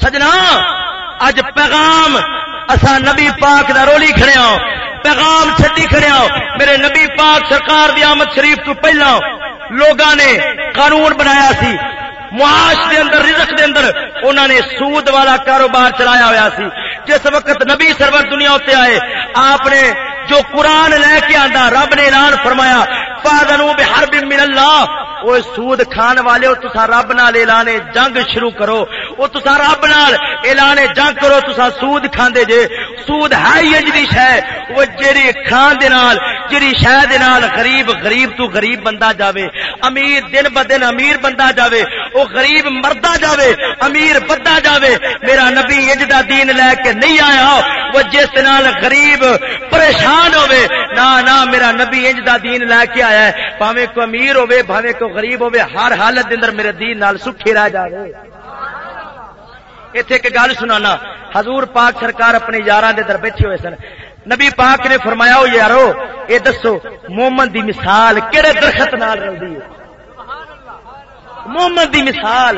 سجنا۔ اج پیغام اسا نبی پاک دا رولی کھڑے ہوں پیغام چھٹی کھڑے ہوں میرے نبی پاک سرکار دی آمد شریف تو پہلا لوگاں نے قانون بنایا سی۔ معاش دے اندر، رزق دے اندر انہوں نے سود والا کاروبار چلایا ہوا سی۔ جس وقت نبی سرور دنیا ہوتے آئے، آپ نے جو قرآن لے کے آندا، رب نے اعلان فرمایا فادنو بحرب من اللہ وہ سود کھان والے ہو تسا رب نال اعلان جنگ شروع کرو۔ وہ تسا رب نال اعلان جنگ کرو تسا سود کھاندے جے۔ سود ہے ہی اجدی شے۔ وہ جڑی کھان دے نال جڑی شے دے نال غریب غریب تو غریب بندہ جاوے۔ امیر دن ب دن امیر بندہ جاوے۔ وہ غریب مردا جاوے، امیر بدا جاوے۔ میرا نبی اج دا دین لے کے نہیں آیا۔ وہ جس نال غریب، پریشان احسان ہوے نا نا، میرا نبی انج دا دین لے کے آیا ہے۔ پاویں کو امیر ہوے بھاویں کو غریب ہوے ہر حالت دے اندر میرے دین نال سکھی رہ جاوے۔ ایتھے ایک گل سنانا، حضور پاک سرکار اپنے یاراں دے در بیٹھے ہوئے سن۔ نبی پاک نے فرمایا، او یارو، اے دسو، مومن دی مثال کیڑے درخت نال رلدی ہے؟ مومن دی مثال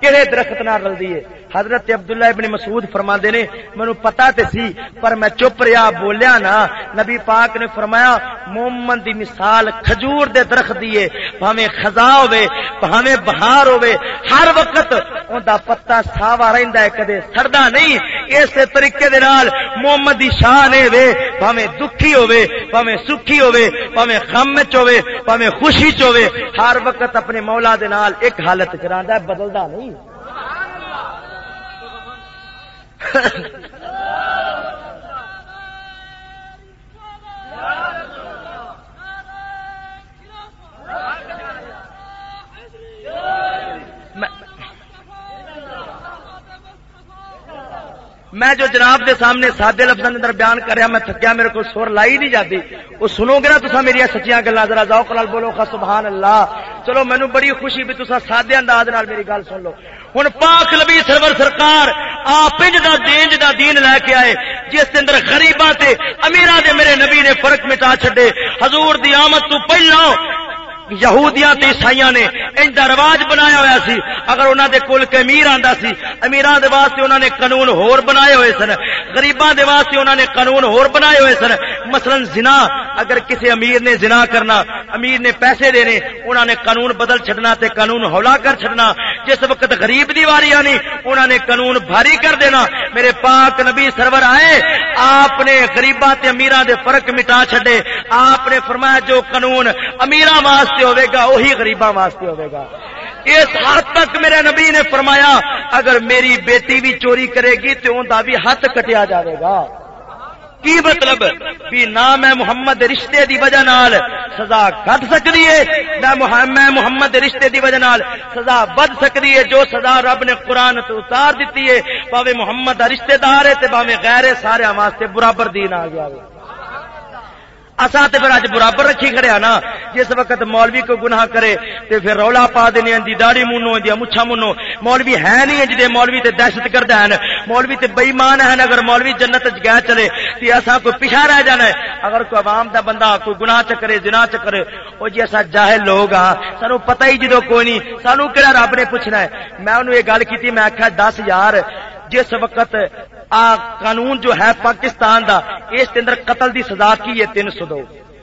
کہڑے درخت نہ رلدی ہے؟ حضرت عبداللہ ابن مسعود فرما نے مینوں پتا تے سی، پر میں چپ رہیا، بولیا نا۔ نبی پاک نے فرمایا، مومن دی مثال کھجور دے درخت دی ہے۔ بھاویں خزاں ہوے بھاویں بہار ہوے ہر وقت اوندا پتا ساوا رہندا ہے، کدے سڑدا نہیں۔ اس طریقے دے نال مومن دی شان اے وے۔ بھاویں دکھی ہوے بھاویں سکھی ہوے بھاویں غم وچ ہوے بھاویں خوشی چ ہوے ہر وقت اپنے مولا دے نال ایک حالت چ رہندا ہے، بدلدا نہیں۔ میں جو جناب دے سامنے سادے لفظ اندر بیان کر رہا میں تھکیا، میرے کو سور لائی نہیں جاتی۔ وہ سنو گے نا تصا میری سچیاں گلا ذرا ذوق لال بولو خا سبحان اللہ۔ چلو مینو بڑی خوشی بھی تصا سادے انداز نال میری گل سن لو۔ ہوں پاک نبی سرور سرکار، آپ دا دینج دا دین لے کے آئے۔ جس اندر غریباں تے امیراں دے میرے نبی نے فرق مٹا چھڈے۔ حضور دی آمد تو پہلا یہودیاں تے عیسائیاں نے ان دا رواج بنایا ہوا سی۔ اگر انہاں دے کول کے امیر آندا سی، امیراں دے واسطے انہاں نے قانون ہور بنائے ہوئے سن۔ غریباں دے واسطے انہاں نے قانون ہور بنائے ہوئے سن۔ مثلا زنا، اگر کسی امیر نے زنا کرنا، امیر نے پیسے دینے، انہاں نے قانون بدل چھڈنا تے قانون ہولا کر چھڈنا۔ جس وقت غریب دی واری آنی، انہاں نے قانون بھاری کر دینا۔ میرے پاک نبی سرور آئے، آپ نے غریباں تے امیراں دے فرق مٹا چھڈے۔ آپ نے فرمایا جو قانون امیراں واسطے واسطے ہوے گا وہی غریباں واسطے ہوے گا۔ اس حد تک میرے نبی نے فرمایا، اگر میری بیٹی بھی چوری کرے گی تو ان کا بھی ہاتھ کٹیا جائے گا۔ کی مطلب؟ بھی نہ میں محمد رشتے دی وجہ نال سزا کٹ سکتی ہے نہ میں محمد رشتے دی وجہ نال سزا بد سکتی ہے جو سزا رب نے قرآن تو اتار دیتی ہے باوے محمد رشتے دار ہے باوے غیر سارے واسطے برابر دین آ گیا ہے اصا تو پھر اج برابر رکھی کھڑے ہاں نا۔ جس وقت مولوی کو گناہ کرے تے پھر رولا پا دینے دی داڑھی منو دی مچھا منو مولوی ہے نہیں جی مولوی تے دہشت گرد ہیں۔ مولوی تے بےمان ہیں۔ اگر مولوی جنت گیا چلے تے اصا کوئی پیچھا رہ جانا ہے۔ اگر کوئی عوام دا بندہ کوئی گناہ چکرے جنا چکرے وہ جی ایسا جاہل لوگ ہاں۔ سانو پتہ ہی جدو کوئی نہیں، سانو کہڑا رب نے پوچھنا ہے؟ میں انہوں یہ گل کی میں آخیا دس یار جس وقت آ قانون جو ہے پاکستان دا، اس اندر قتل دی سزا کی ہے تین سو دو۔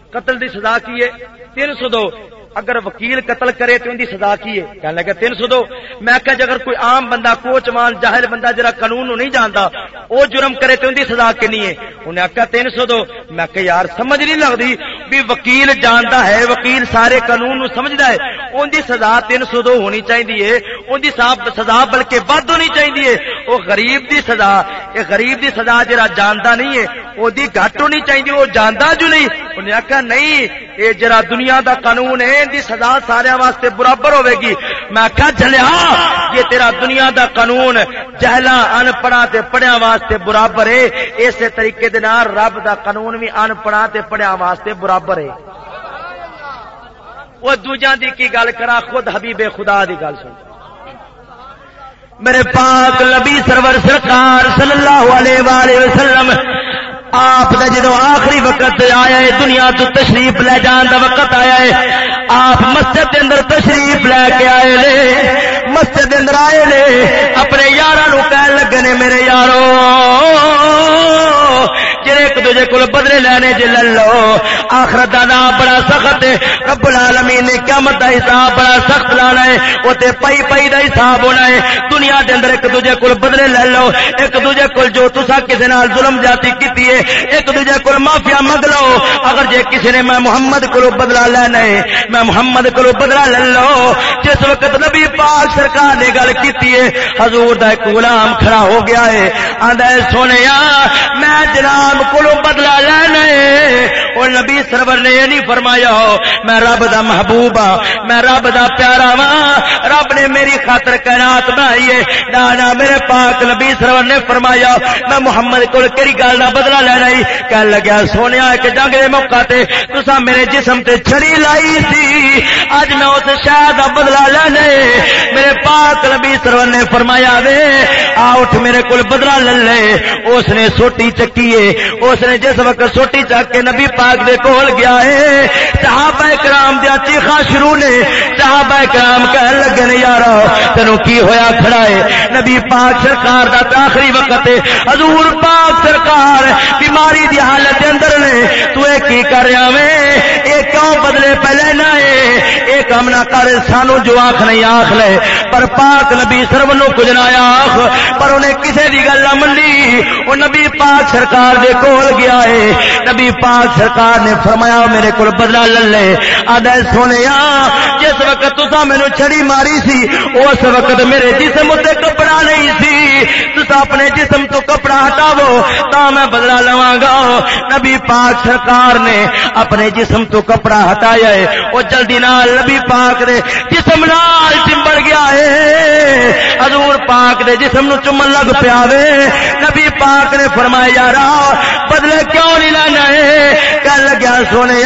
قتل دی سزا کی ہے تین سو دو۔ اگر وکیل قتل کرے تو ان دی سزا کی ہے؟ کہنے لگا، تین سو دو۔ میں کہ جی اگر کوئی عام بندہ، کوچ مان جاہل بندہ جرا قانون نہیں جانتا وہ جرم کرے تو ان دی سزا کنی ہے؟ انہیں آخیا تین سو دو۔ میں کہ یار، سمجھ نہیں لگتی بھی وکیل جانتا ہے، وکیل سارے قانون سمجھتا ہے۔ ان کی سزا تین سو دو ہونی چاہیے ان کی سزا بلکہ ود ہونی چاہیے وہ غریب دی سزا یہ غریب دی سزا جرا جانتا نہیں ہے وہ گھٹ ہونی چاہیے وہ جانتا جو نہیں۔ انہیں آخیا نہیں یہ جرا دنیا دا قانون ہے ان کی سزا سارے واسطے برابر ہوے گی۔ میں آخیا چلیا یہ تیرا دنیا دا قانون جہلا ان پڑھا پڑھیا واسطے برابر ہے۔ اسی طریقے دے رب دا قانون بھی ان پڑھا پڑھیا واسطے برابر ہے۔ وہ دوجا دی کی گل کرا خود حبیب خدا دی گل سن۔ میرے پاک نبی سرور سرکار صلی اللہ علیہ وآلہ وسلم آپ کا جدو آخری وقت آیا ہے، دنیا تو تشریف لے جان کا وقت آیا ہے۔ آپ مسجد کے اندر تشریف لے کے آئے نے، مسجد اندر آئے نے، اپنے یار کہن لگے نے، میرے یارو جڑے ایک دوجے کو بدلے لینے جی لے لو. آخرت کا نام بڑا سخت ہے. رب العالمین نے قیامت کا حساب بڑا سخت لانا ہے. وہ پئی پئی کا حساب ہونا ہے. دنیا کے اندر ایک دوجے کو بدلے لے لو. ایک دوجے کو جو تسا کسی نال ظلم جاتی کی ہے، ایک دوجے کو معافیا منگ لو. اگر جے کسی نے میں محمد کو بدلا لینا ہے، میں محمد کو بدلا لے لو. جس وقت نبی پاک سرکار نے گل کی ہے، حضور دا ایک غلام کھڑا ہو گیا ہے. آدھا سونے میں جناب رب کو بدلا لینا اور نبی سرور نے یہ نہیں فرمایا ہو، میں رب دا محبوب ہاں میں رب دا پیارا وا رب نے میری خاطر کائنات بنائی ہے۔ نہ میرے پاک نبی سرور نے فرمایا میں محمد کو کہڑی گل کا بدلا لینا ہی۔ کہہ لگیا سونے کہ جنگ کے موقع تے تسا میرے جسم تے چھڑی لائی سی۔ اج میں اس شہر کا بدلا لینا میرے پاک نبی سرور نے فرمایا، وے، آ اٹھ میرے کو بدلا لے۔ اس نے سوٹی چکی ہے۔ اس نے جس وقت سوٹی چک کے نبی پاک دے کول گیا ہے، صحابہ کرام دیا چیخا شروع نے۔ صحابہ کرام کہن لگے نے یار تینو کی ہویا کھڑا ہے؟ نبی پاک سرکار دا آخری وقت ہے۔ حضور پاک سرکار بیماری دی حالت اندر نے۔ تو اے کی کر رہا میں؟ اے کیوں بدلے پہلے نہ ہے؟ اے کام نہ کر، سانو جو آخ نہیں آخ لے۔ پر پاک نبی سرو نو کچھ نہ آخ پر انہیں کسے دی گل نہ منی وہ نبی پاک سرکار دے کول گیا ہے۔ نبی پاک سرکار نے فرمایا، میرے کو بدلا لے آدھا سونے جس وقت تسا مینو چھڑی ماری سی، اس وقت میرے جسم اتنے کپڑا نہیں سی۔ تسا اپنے جسم تو کپڑا ہٹاو، تا میں بدلا لوا گا۔ نبی پاک سرکار نے اپنے جسم تو کپڑا ہٹایا ہے۔ وہ جلدی نال نبی پاک دے جسم نال چمبڑ گیا ہے۔ حضور پاک دے جسم نو چمن لگ پیا نبی پاک نے فرمایا یار بدلے کیوں نہیں لینا ہے؟ کل لگیا سونے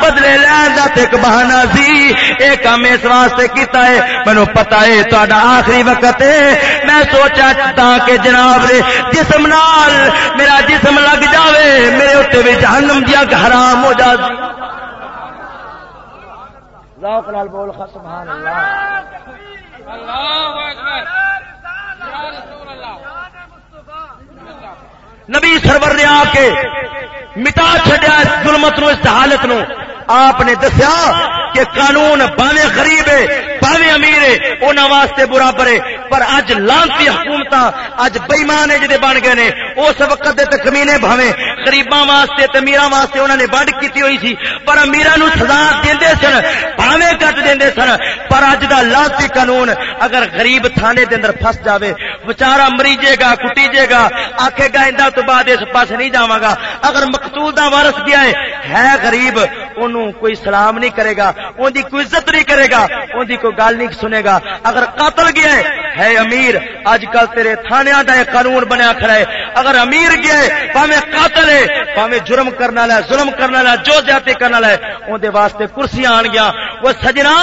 بدلے لین کا ایک بہانا سی۔ یہ کام اس واسطے کیتا ہے مینو پتا ہے تا آخری وقت ہے۔ میں سوچا تاکہ جناب رے جسم نال میرا جسم لگ جاوے میرے اتنے بھی جہنم دیا حرام ہو جا۔ ذوق لال بول سبحان اللہ۔ اللہ اکبر۔ یا رسول اللہ۔ نبی سرور نے آ کے مٹا چڈیا ظلمت نو اس حالت نو۔ آپ نے دسیا کہ قانون باوے غریب ہے باوے امیر ہے انہوں واسطے برابر ہے پر اج لانتی حکومت اج بئیمان جی بن گئے نے۔ اس وقت دے کمینے بھاوے غریباں واسطے تے امیراں واسطے انہوں نے بنڈ کیتی ہوئی سی۔ پر امیراں نو سزا دیندے سن بھاوے کٹ دیندے سن۔ پر اج دا لانتی قانون اگر غریب تھانے دے اندر پھس جاوے بیچارہ مریجے گا، کٹیجے گا، آکھے گا اندا تو بعد اس پاس نہیں جاواں گا۔ اگر مقتول دا وارث گیا ہے ہے غریب، انہوں کوئی سلام نہیں کرے گا ان دی کوئی عزت نہیں کرے گا ان دی کوئی گل نہیں سنے گا۔ اگر قاتل گیا ہے ہے امیر اج کل تیرے تھانے کا یہ قانون بنیا کھڑا ہے۔ اگر امیر گیا ہے پاوے قاتل ہے پاوے جرم کرنا ہے، ظلم کرنا ہے، جو جاتے کرنا ہے ان دے واسطے کرسیاں آن گیا۔ وہ سجنا،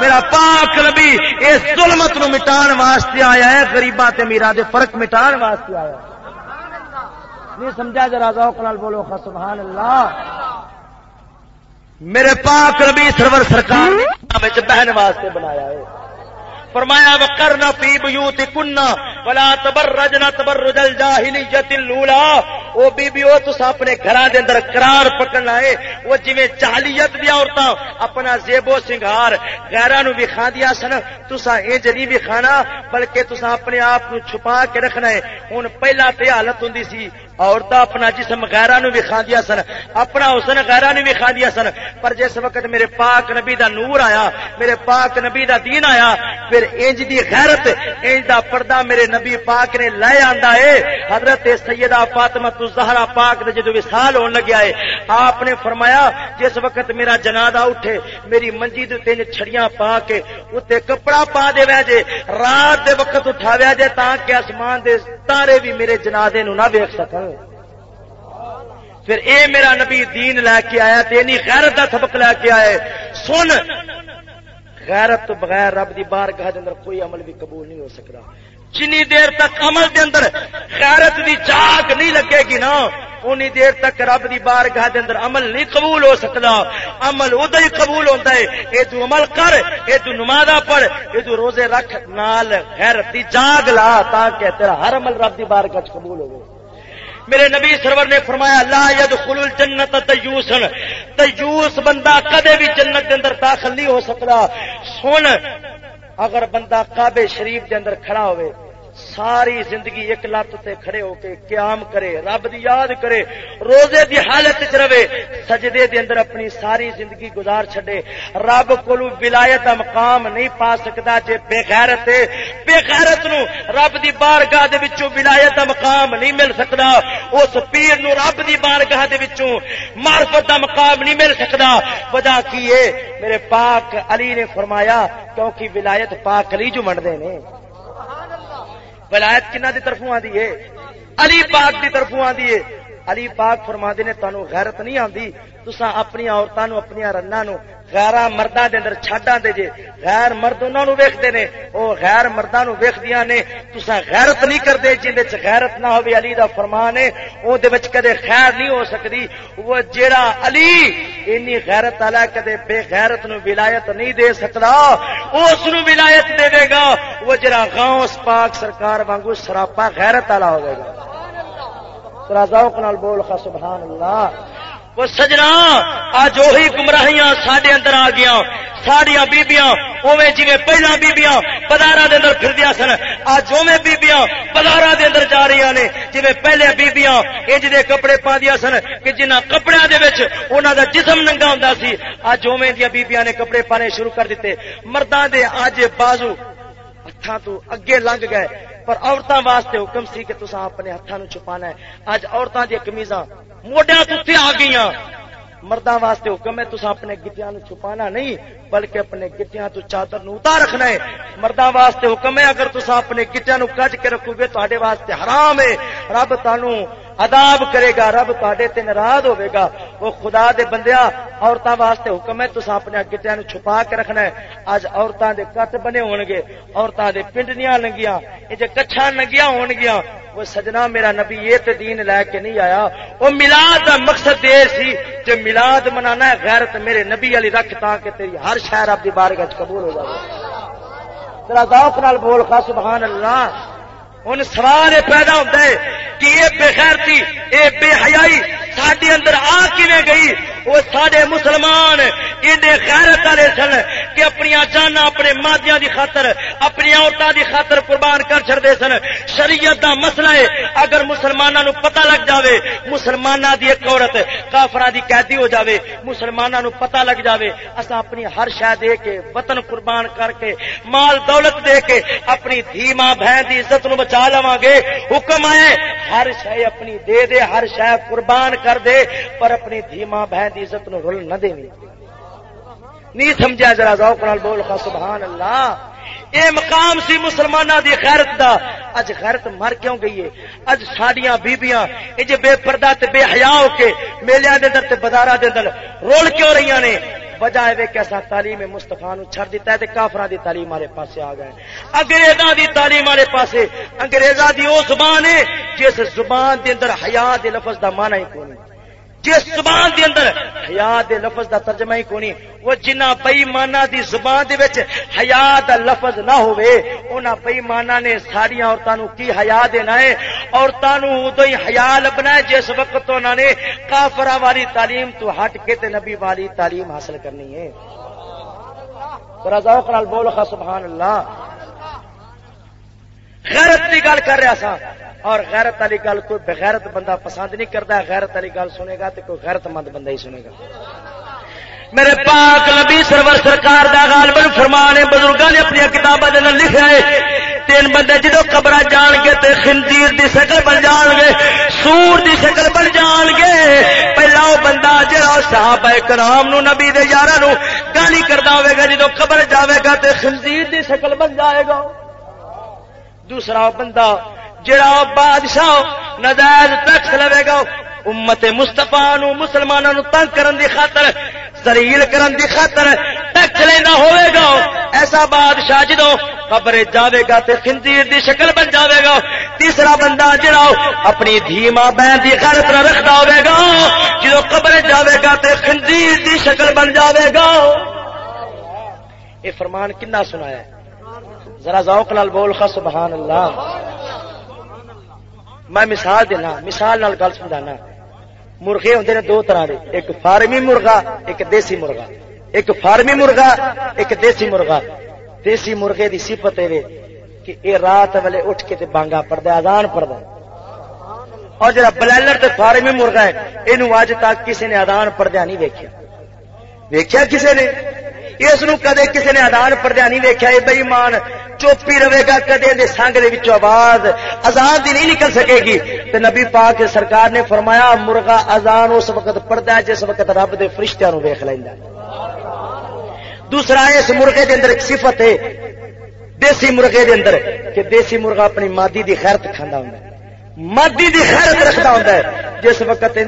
میرا پاک نبی، اس ظلمت نو مٹان واسطے آیا ہے، غریباں تے میرا دے فرق مٹان واسطے آیا نہیں سمجھا ذرا ذوق نال بولو، سبحان اللہ۔ میرے پاک ربی سرور سرکار بہن واسطے بنایا ہے۔ فرمایا، وقرنا فی بیوتکنا ولا تبرجنا تبرج الجاہلیت الاولى او بی بی، او تس اپنے گھراں دے اندر قرار پکڑنا ہے او جویں جاہلیت دی عورتاں اپنا زیب و سنگار غیراں نو وکھاندیاں سن تسا انج نہیں وکھانا بلکہ تسا اپنے آپ نو چھپا کے رکھنا ہے۔ ہن پہلا تے حالت ہوندی سی عورتیں اپنا جسم غیرہ نو سن، اپنا حسن غیرہ نو وکھاندیاں سن۔ پر جس وقت میرے پاک نبی دا نور آیا، میرے پاک نبی دا دین آیا، پھر انج دی غیرت، انج دا پردہ میرے نبی پاک نے لے آندا ہے حضرت سیدہ فاطمہ الزہرا پاک دے جدوں وصال ہون لگیا ہے آپ نے فرمایا، جس وقت میرا جنازہ اٹھے، میری منجی دے تین چھڑیاں پا کے اوتے کپڑا پا دے وے رات دے وقت اٹھاویا جے تاکہ اسمان دے تارے بھی میرے جنازے نو نہ ویکھ سکن پھر اے میرا نبی دین لے کے آیا تینی غیرت دا سبق لے کے آئے۔ سن، غیرت تو بغیر رب دی بارگاہ دے اندر کوئی عمل بھی قبول نہیں ہو سکتا۔ جنی دیر تک عمل دے اندر غیرت دی جاگ نہیں لگے گی نا، اونی دیر تک رب دی بارگاہ دے اندر عمل نہیں قبول ہو سکتا۔ عمل ادھر ہی قبول ہوتا ہے۔ اے تو عمل کر، اے تو نمازہ پڑھ، اے تو روزے رکھ، نال غیرت دی جاگ لا تاکہ تیرا ہر عمل رب دی بارگاہ قبول ہو میرے نبی سرور نے فرمایا، لا يدخل الجنت تیوسن تیوس بندہ کدے بھی جنت دے اندر داخل نہیں ہو سکتا۔ سن، اگر بندہ کعبے شریف دے اندر کھڑا ہوئے ساری زندگی ایک لت تے کھڑے ہو کے قیام کرے، رب دی یاد کرے، روزے دی حالت چ رہے، سجدے دے اندر اپنی ساری زندگی گزار چھڈے۔ رب کولو ولایت مقام نہیں پا سکدا جے بے غیرت ہے۔ بے غیرت نو رب دی بارگاہ دے وچوں ولایت مقام نہیں مل سکدا۔ اس پیر نو رب دی بارگاہ دے وچوں معرفت دا مقام نہیں مل سکدا۔ وجہ کی ہے؟ میرے پاک علی نے فرمایا، کیونکہ ولایت پاک علی جو منڈے نے۔ ولایت کنہ دی طرفوں آدھی ہے؟ علی پاک دی طرفوں آدھی ہے۔ علی پاک فرما نے تانوں غیرت نہیں آندی۔ تسا اپنی عورتوں اپنی رنا نو غیر مرداں اندر چھڈ آندے جے، غیر مرد انہاں نو ویکھدے نے غیر مرداں نو نے تسا غیرت نہیں کردے جیندے وچ غیرت نہ ہوے علی دا فرمان ہے، او دے وچ کدے خیر نہیں ہو سکدی۔ وہ جیڑا علی انی غیرت والا کدے بے غیرت نو ولایت نہیں دے سکدا، اس ولایت دے دے گا۔ وہ جڑا غوث پاک سرکار وانگو سراپا غیرت والا ہوے گا۔ ذرا ذوق نال بول خا سبحان اللہ۔ وہ سجنا اج وہی گمراہیاں سڈے اندر آ گیا۔ سڈیا بیبیاں اوے جی پہلا بیبیاں پدارا دے اندر پھردیا سن۔ اج اوے بیبیاں پدارا دے اندر جا رہی نے۔ جی پہلے بیبیاں انج دے کپڑے پا دیا سن کہ جنہ کپڑے دے وچ انہاں دا جسم ننگا ہوندا سی اج اوے دیا بیبیاں نے کپڑے پانے شروع کر دیتے مرداں دے اج بازو ہاتھاں تو اگے لنگ گئے۔ پر عورتوں واسطے حکم سی کہ تصا اپنے ہاتھوں چھپانا ہے۔ اج عورتوں دیا کمیزاں موڈیا تو آ گئی مردوں واسطے حکم ہے تصا اپنے گٹیا چھپانا نہیں، بلکہ اپنے گٹیا تو چادر نو اتار رکھنا ہے۔ مردوں واسطے حکم ہے، اگر تصا اپنے گٹیا نو کٹ کے رکھو گے تو واسطے حرام ہے۔ رب تانوں عذاب کرے گا، رب تے ناراض ہوے گا۔ وہ خدا دے بندیا عورتاں واسطے حکم ہے تسا اپنے گٹیاں نو چھپا کے رکھنا ہے۔ اج عورتاں دے کٹ بنے ہون گے عورتاں دے پنڈنیاں لنگیاں، اے جے کچھاں لنگیاں ہون گیاں وہ سجنا میرا نبی یہ تے دین لے کے نہیں آیا۔ وہ میلاد دا مقصد دیر سی جو میلاد منانا ہے، غیرت میرے نبی علی رکھ تاکہ تیری ہر شہر اپنی بارگاہ قبول ہو جائے ذرا ذوق نال بول خا سبحان اللہ۔ ہوں سوال یہ پیدا ہوتا ہے کہ یہ بے خیرتی، یہ بے حیائی سارے اندر آ کیویں گئی؟ وہ سارے مسلمان ایڈے غیرت والے سن کہ اپنی جانا اپنے مادیاں دی خاطر، اپنی عورتوں دی خاطر قربان کر چڑتے سن۔ شریعت دا مسئلہ ہے، اگر مسلمانوں پتہ لگ جاوے مسلمانوں دی ایک عورت کافرا دی قیدی ہو جاوے مسلمانوں پتہ لگ جاوے اسا اپنی ہر شہ دے کے، وطن قربان کر کے، مال دولت دے کے اپنی دھی ماں بہن دی عزت نو بچا لوا گے۔ حکم آئے ہر شہ اپنی دے دے، ہر شہ قربان کر دے، پر اپنی دھی ماں بہن دی عزت نو رول نہ دے نہیں سمجھا ذرا ذوق نال بول خا سبحان اللہ۔ اے مقام سی مسلمانہ دی غیرت دا۔ اج غیرت مر کیوں گئی ہے؟ اج ساڈیاں بیبییاں اے جے بے پردہ تے بے حیا ہو کے میلیاں دے اندر تے بازاراں دے اندر رول کیوں رہیاں نے؟ وجہ ہے کہ ایسا تعلیم مستفا نو چھڑ دیتا ہے تے کافراں دی تعلیم والے پاسے آ گئے انگریزاں دی تعلیم والے پاسے، انگریزاں دی او زبان ہے جس زبان دے اندر حیا دے لفظ دا معنی ہی کوئی جس زبان دے اندر حیا دے لفظ دا ترجمہ ہی کونی وہ جنہ بئی مانا دی زبان دے وچ حیا دا لفظ نہ ہوئے انہاں بئی مانا نے ساری عورتاں نو کی حیا دینا ہے؟ عورتاں نو اودوں ہی حیا لبنا ہے، جس وقت انہاں نے کافراں والی تعلیم تو ہٹ کے تے نبی والی تعلیم حاصل کرنی ہے۔ ذرا ذوق نال سبحان اللہ۔ غیرت کی گل کر رہا سا۔ اور غیرت والی گل کوئی بغیرت بندہ پسند نہیں کرتا، غیرت والی گل سنے گا تو کوئی غیرت مند بندہ ہی سنے گا۔ میرے پاک نبی سرور سرکار دا غالبن فرمانے بزرگاں نے اپنی کتاباں دے لکھا ہے، تین بندے جدو قبر جان گے تے خنزیر دی شکل بن جان گے سور دی شکل بن جان گے پہلا وہ بندہ جہاں صحابہ کرام نو، نبی دے یارہ نو گالی کردا ہوے گا جدو قبر جاوے گا تے خنزیر دی شکل بن جائے گا۔ دوسرا بندہ جڑا بادشاہ نجائز ٹیکس لوے گا، امت مستفا نو مسلمانوں تنگ کرن دی خاطر، زلیل کرن دی خاطر ٹیکس لینا ہوئے گا۔ ایسا بادشاہ جدو قبر جاوے گا تے خنزیر دی شکل بن جاوے گا۔ تیسرا بندہ جڑا اپنی دھی ماں بہن دی غیرت نہ رکھدا ہوے گا جدو قبر جاوے گا تے خنزیر دی شکل بن جاوے گا۔ یہ فرمان کنا سنایا ہے؟ ذرا ذوق نال بول خا سبحان اللہ میں مثال دینا، مثال نال گل سمجھانا۔ مرغے ہوتے ہیں دو طرح کے ایک فارمی مرغا، ایک دیسی مرغا۔ ایک فارمی مرغا، ایک دیسی مرغا۔ دیسی مرغے کی سفت ہے کہ یہ رات ویلے اٹھ کے بانگا پڑتا آزان پڑتا اور جا بلائلر تے فارمی مرغا ہے یہ اج تک کسی نے آدان پڑدیا نہیں ویکیا ویکیا کسی نے؟ اس کدے کسی نے آدان پردیا نہیں ویکیا یہ بئی مان چوپی رہے گا کدے سنگ دے آواز۔ ازان دی نہیں نکل سکے گی۔ تے نبی پاک سرکار نے فرمایا، مرغا ازان اس وقت پڑھتا ہے جس وقت رب دے فرشتیاں نو ویکھ لینا دوسرا اس مرغے دے اندر ایک صفت ہے، دیسی مرغے دے اندر، کہ دیسی مرغا اپنی مادی دی خیرت کھانا ہوں مادی دی خیرت رکھتا ہوں جس وقت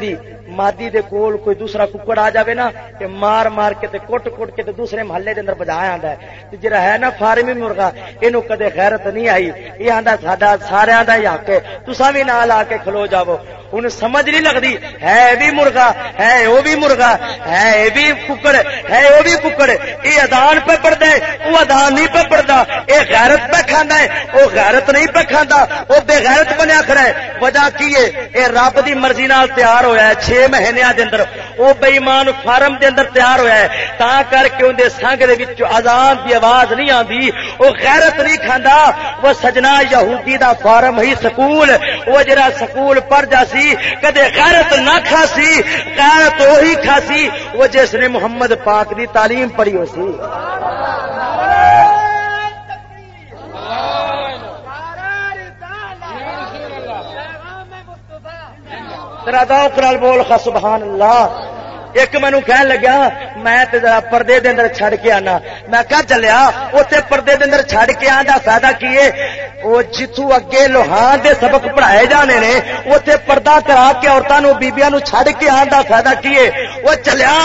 مادی دے کول کوئی دوسرا ککڑ آ جاوے نا، تے مار مار کے تے کٹ کٹ کے تے دوسرے محلے دے اندر بجایا آندا ہے۔ تے جڑا ہے نا فارمی مرغا، اینو کدے غیرت نہیں آئی۔ یہ آندا ساڈا سارے دا ہی حق ہے۔ تساں بھی نال آ کے کھلو جاؤ۔ انہیں سمجھ نہیں لگتی۔ ہے بھی مرغا، ہے وہ بھی مرغا، ہے یہ بھی ککڑ، ہے وہ بھی ککڑ۔ یہ ادان پہ پڑتا ہے، وہ ادان نہیں پہ پڑتا یہ غیرت پہ کھانا ہے، وہ غیرت نہیں پہ کھانا۔ وہ بے غیرت بنیا کھڑا ہے۔ وجہ کی ہے؟ یہ رب دی مرضی نال تیار ہویا ہے چھ مہینے دے اندر۔ وہ بےمان فارم دے اندر تیار ہویا ہے، تا کر کے اندر سنگ دے وچ اذان دی آواز نہیں آندی۔ وہ غیرت نہیں کھاندا۔ وہ سجنا یہودی دا فارم ہی سکول، وہ جڑا سکول پڑھ جا سی کدے غیرت نہ کھاسی غیرت وہی کھاسی وہ جس نے محمد پاک دی تعلیم پڑھی ہو سی۔ ترا دو بول خا سبحان اللہ۔ ایک مینو کہن لگا میں ذرا پردے دے اندر چھڑ کے آنا۔ میں کہا چلیا اتنے پردے دے اندر چھڑ کے آنا فائدہ کیے وہ جتو اگے لوہان دے سبق پڑھائے جانے نے اتنے پردہ کرا کے عورتوں بیبیاں نو چھڑ کے آن کا فائدہ کیے وہ چلیا،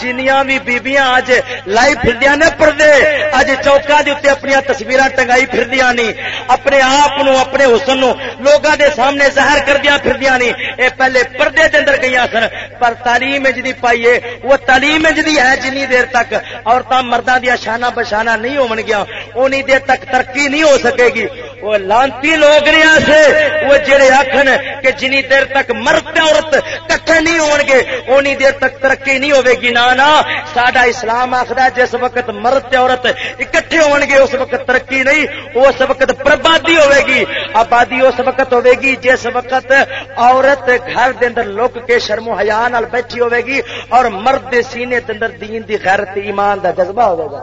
جنیاں بھی بیبیاں اج لائی پھردیاں نے پردے۔ اج چوکا دے اتنے اپنی تصویر ٹنگائی پھردیاں نہیں اپنے آپ نو، اپنے حسن نو لوگوں دے سامنے ظاہر کردیا پھردیاں نہیں اے پہلے پردے دے اندر گئی سن، پر تعلیم جدی پائی وہ تعلیم جی ہے جنی دیر تک عورتیں مردوں دیا شانہ بشانہ نہیں ہو گیا اونی دیر تک ترقی نہیں ہو سکے گی۔ وہ لانتی لوگ نے سے، وہ جڑے آخر کہ جنی دیر تک مرد عورت کٹھے نہیں ہو گے، اونی دیر تک ترقی نہیں ہوے گی۔ نہ سڈا اسلام آخر جس وقت مرد عورت اکٹھے ہو گے، اس وقت ترقی نہیں، اس وقت بربادی ہوے گی۔ آبادی اس وقت ہوے گی جس وقت عورت گھر دے اندر لک کے شرم و حیا بیٹھی ہوے گی اور مرد دے سینے اندر دین دی غیرت ایمان دا جذبہ ہوے گا۔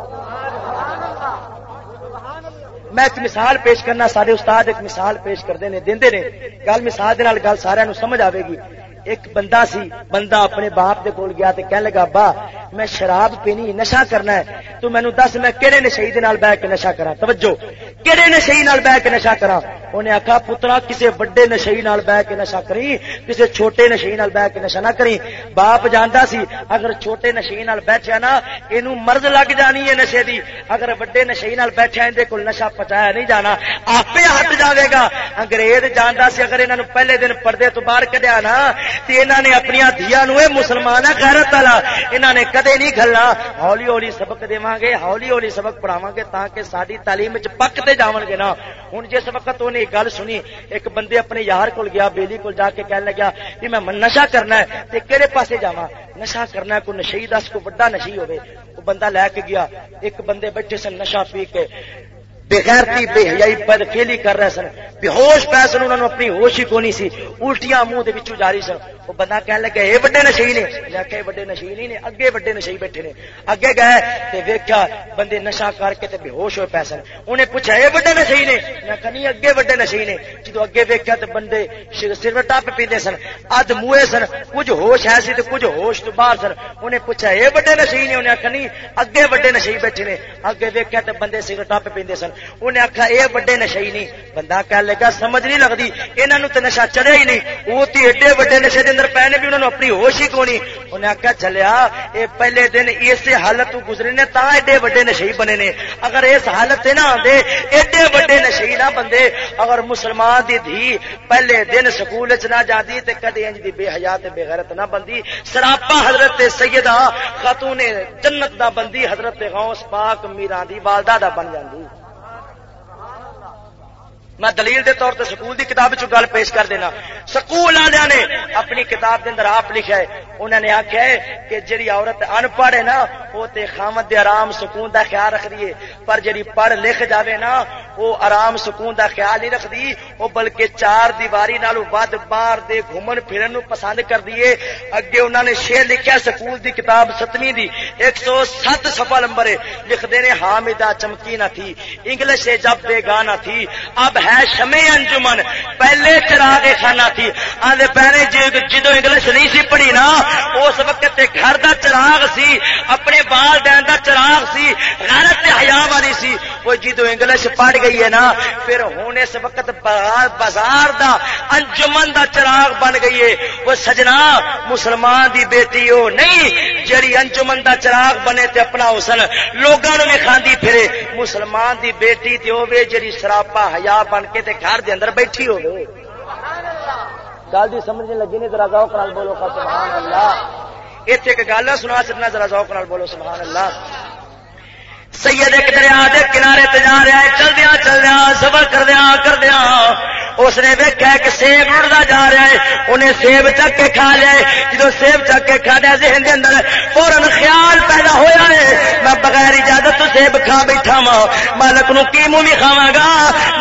میں ایک مثال پیش کرنا، سارے استاد ایک مثال پیش کرتے ہیں دے نے، گل مثال دے نال گل سارے سمجھ آئے گی۔ ایک بندہ سی، بندہ اپنے باپ دے کول گیا تے کہنے لگا با میں شراب پینی نشا کرنا ہے۔ تو مینو دس، میں کہڑے نشے دے نال بیٹھ کے نشا کرا توجہ کہڑے نشئی نال بہ کے نشا کرا انہیں آخا پترا کسی وڈے نشئی نال بہ کے نشا کری کسی چھوٹے نشئی نال بہ کے نشا نہ کری باپ جاندا سی، اگر چھوٹے نشئی نال بیٹھیا نا اینو مرض لگ جانی ہے نشے دی۔ اگر وڈے نشئی نال بیٹھیا، اندے کول نشا پچایا نہیں جانا۔ آپے ہٹ جاوے گا۔ انگریز جاندا سی، اگر انہاں نو پہلے دن پردے تو باہر کڈیا نا تے انہاں نے اپنی دھیاں نو اے مسلمان ہے، غیرت والا۔ انہاں نے کدے نہیں گھلنا۔ ہولی ہولی سبق دیواں گے ہولی ہولی سبق پڑھاواں گے تاکہ ساڈی تعلیم وچ پکتے جاون گے نا۔ ہن جس وقت انہیں گل سنی، ایک بندے اپنے یار کول گیا، بیلی کول جا کے کہنے لگا کہ میں نشا کرنا ہے، تے کہڑے پاسے جاواں؟ نشا کرنا ہے، کوئی نشئی دس کو بڑا نشئی ہوے وہ بندہ لے کے گیا، ایک بندے بیٹھے سن نشا پی کے۔ بغیرتی بے حیائی بد فیلی کر رہے سن۔ بے ہوش پے سن، انہوں نے اپنی ہوش ہی کونی سی۔ الٹیاں منہ دے وچوں جاری سن۔ وہ بندہ کہنے لگا، اے بڑے نشئی نے میں کہ بڑے نشئی نہیں نے، اگے بڑے نشئی بیٹھے نے۔ اگے گئے تے ویکھیا بندے نشہ کر کے تے بے ہوش ہوئے پے سن۔ انہیں پوچھا، اے بڑے نشئی نے میں کہ نہیں، اگے بڑے نشئی نے جدوں اگے ویکھیا تے بندے سر ٹپ پیندے سن اد موئے سن کچھ ہوش ہے سی تے کچھ ہوش تو باہر سن۔ انہیں پوچھا، اے بڑے نشئی نے انہیں آکھا نہیں، اگے بڑے نشئی بیٹھے نے اگے ویکھیا تے بندے سر ٹپ پیندے سن۔ انہیں آخیا یہ وڈے نشے نہیں. بندہ کہہ لگا، سمجھ نہیں لگتی یہاں تو نشا چڑھیا ہی نہیں. وہ تو ایڈے وڈے نشے کے اندر پے نے بھی انہوں نے اپنی ہوش ہی کونی۔ انہیں آخیا چلیا یہ پہلے دن اس حالت تو گزرے نے تا ایڈے وڈے نشے بنے نے۔ اگر اس حالت سے نہ آتے ایڈے وڈے نشے نہ بندے۔ اگر مسلمان دی دھی پہلے دن سکول چ نہ جاتی تے کدی انج دی بے حیات بے غیرت نہ بندی۔ سراپا حضرت سیدہ خاتون جنت دا بندی حضرت غوث پاک میران دی والدہ دا بن جاندی۔ میں دلیل دے طور تے سکول دی کتاب چ گل پیش کر دینا۔ سکول والے نے اپنی کتاب دے اندر آپ لکھا ہے۔ انہوں نے آخیا ہے کہ جڑی عورت ان پڑھ ہے نا وہ تے خامد دے آرام سکون دا خیال رکھ ہے۔ پر جڑی پڑھ لکھ جاوے نا وہ آرام سکون دا خیال نہیں رکھدی۔ وہ بلکہ چار دیواری ود باہر دے گھومن پھرن نو پسند کر دیے اگے انہوں نے شعر لکھیا سکول دی کتاب ستویں دی۔ ایک سو سات صفحہ نمبر ہے۔ لکھ دینے حامدہ چمکی نہ تھی، انگلش سے جب بے گانا تھی۔ اب ہے، شمع انجمن۔ پہلے چراغ خانہ تھی۔ آدھے پہلے جی- جدو انگلش نہیں سی پڑھی نا، اس وقت گھر دا چراغ سی، اپنے بال دین دا چراغ سی، غیرت حیا والی سی۔ وہ جدو انگلش پڑھ گئی ہے نا، پھر ہوں اس وقت بازار دا انجمن دا چراغ بن گئی ہے۔ وہ سجنا مسلمان دی بیٹی ہو نہیں جڑی انجمن دا چراغ بنے تے اپنا حسن لوگوں بھی کھاندی پھرے۔ مسلمان دی بیٹی تے ہوے جڑی سراپا حیا بن کے تے گھر دے اندر بیٹھی ہو گل دی سمجھنے لگی نے ذرا ذوق نال بولو سبحان اللہ۔ ایتھے ایک گل سنا چکنا ذرا ذوق نال بولو سبحان اللہ۔ سید ایک دریا دے کنارے تے جا رہا ہے چلدیا چلدیا سفر کردیا کردیا اس نے ویکیا کہ سیب اڑتا جا رہا ہے، انہیں سیب چک کے کھا لیا جب سیب چک کے کھا لیا، ذہن کے اندر فورن خیال پیدا ہوا ہے۔ میں بغیر اجازت سیب کھا بیٹھا وا مالک نو کی منہ بھی کھاوا گا؟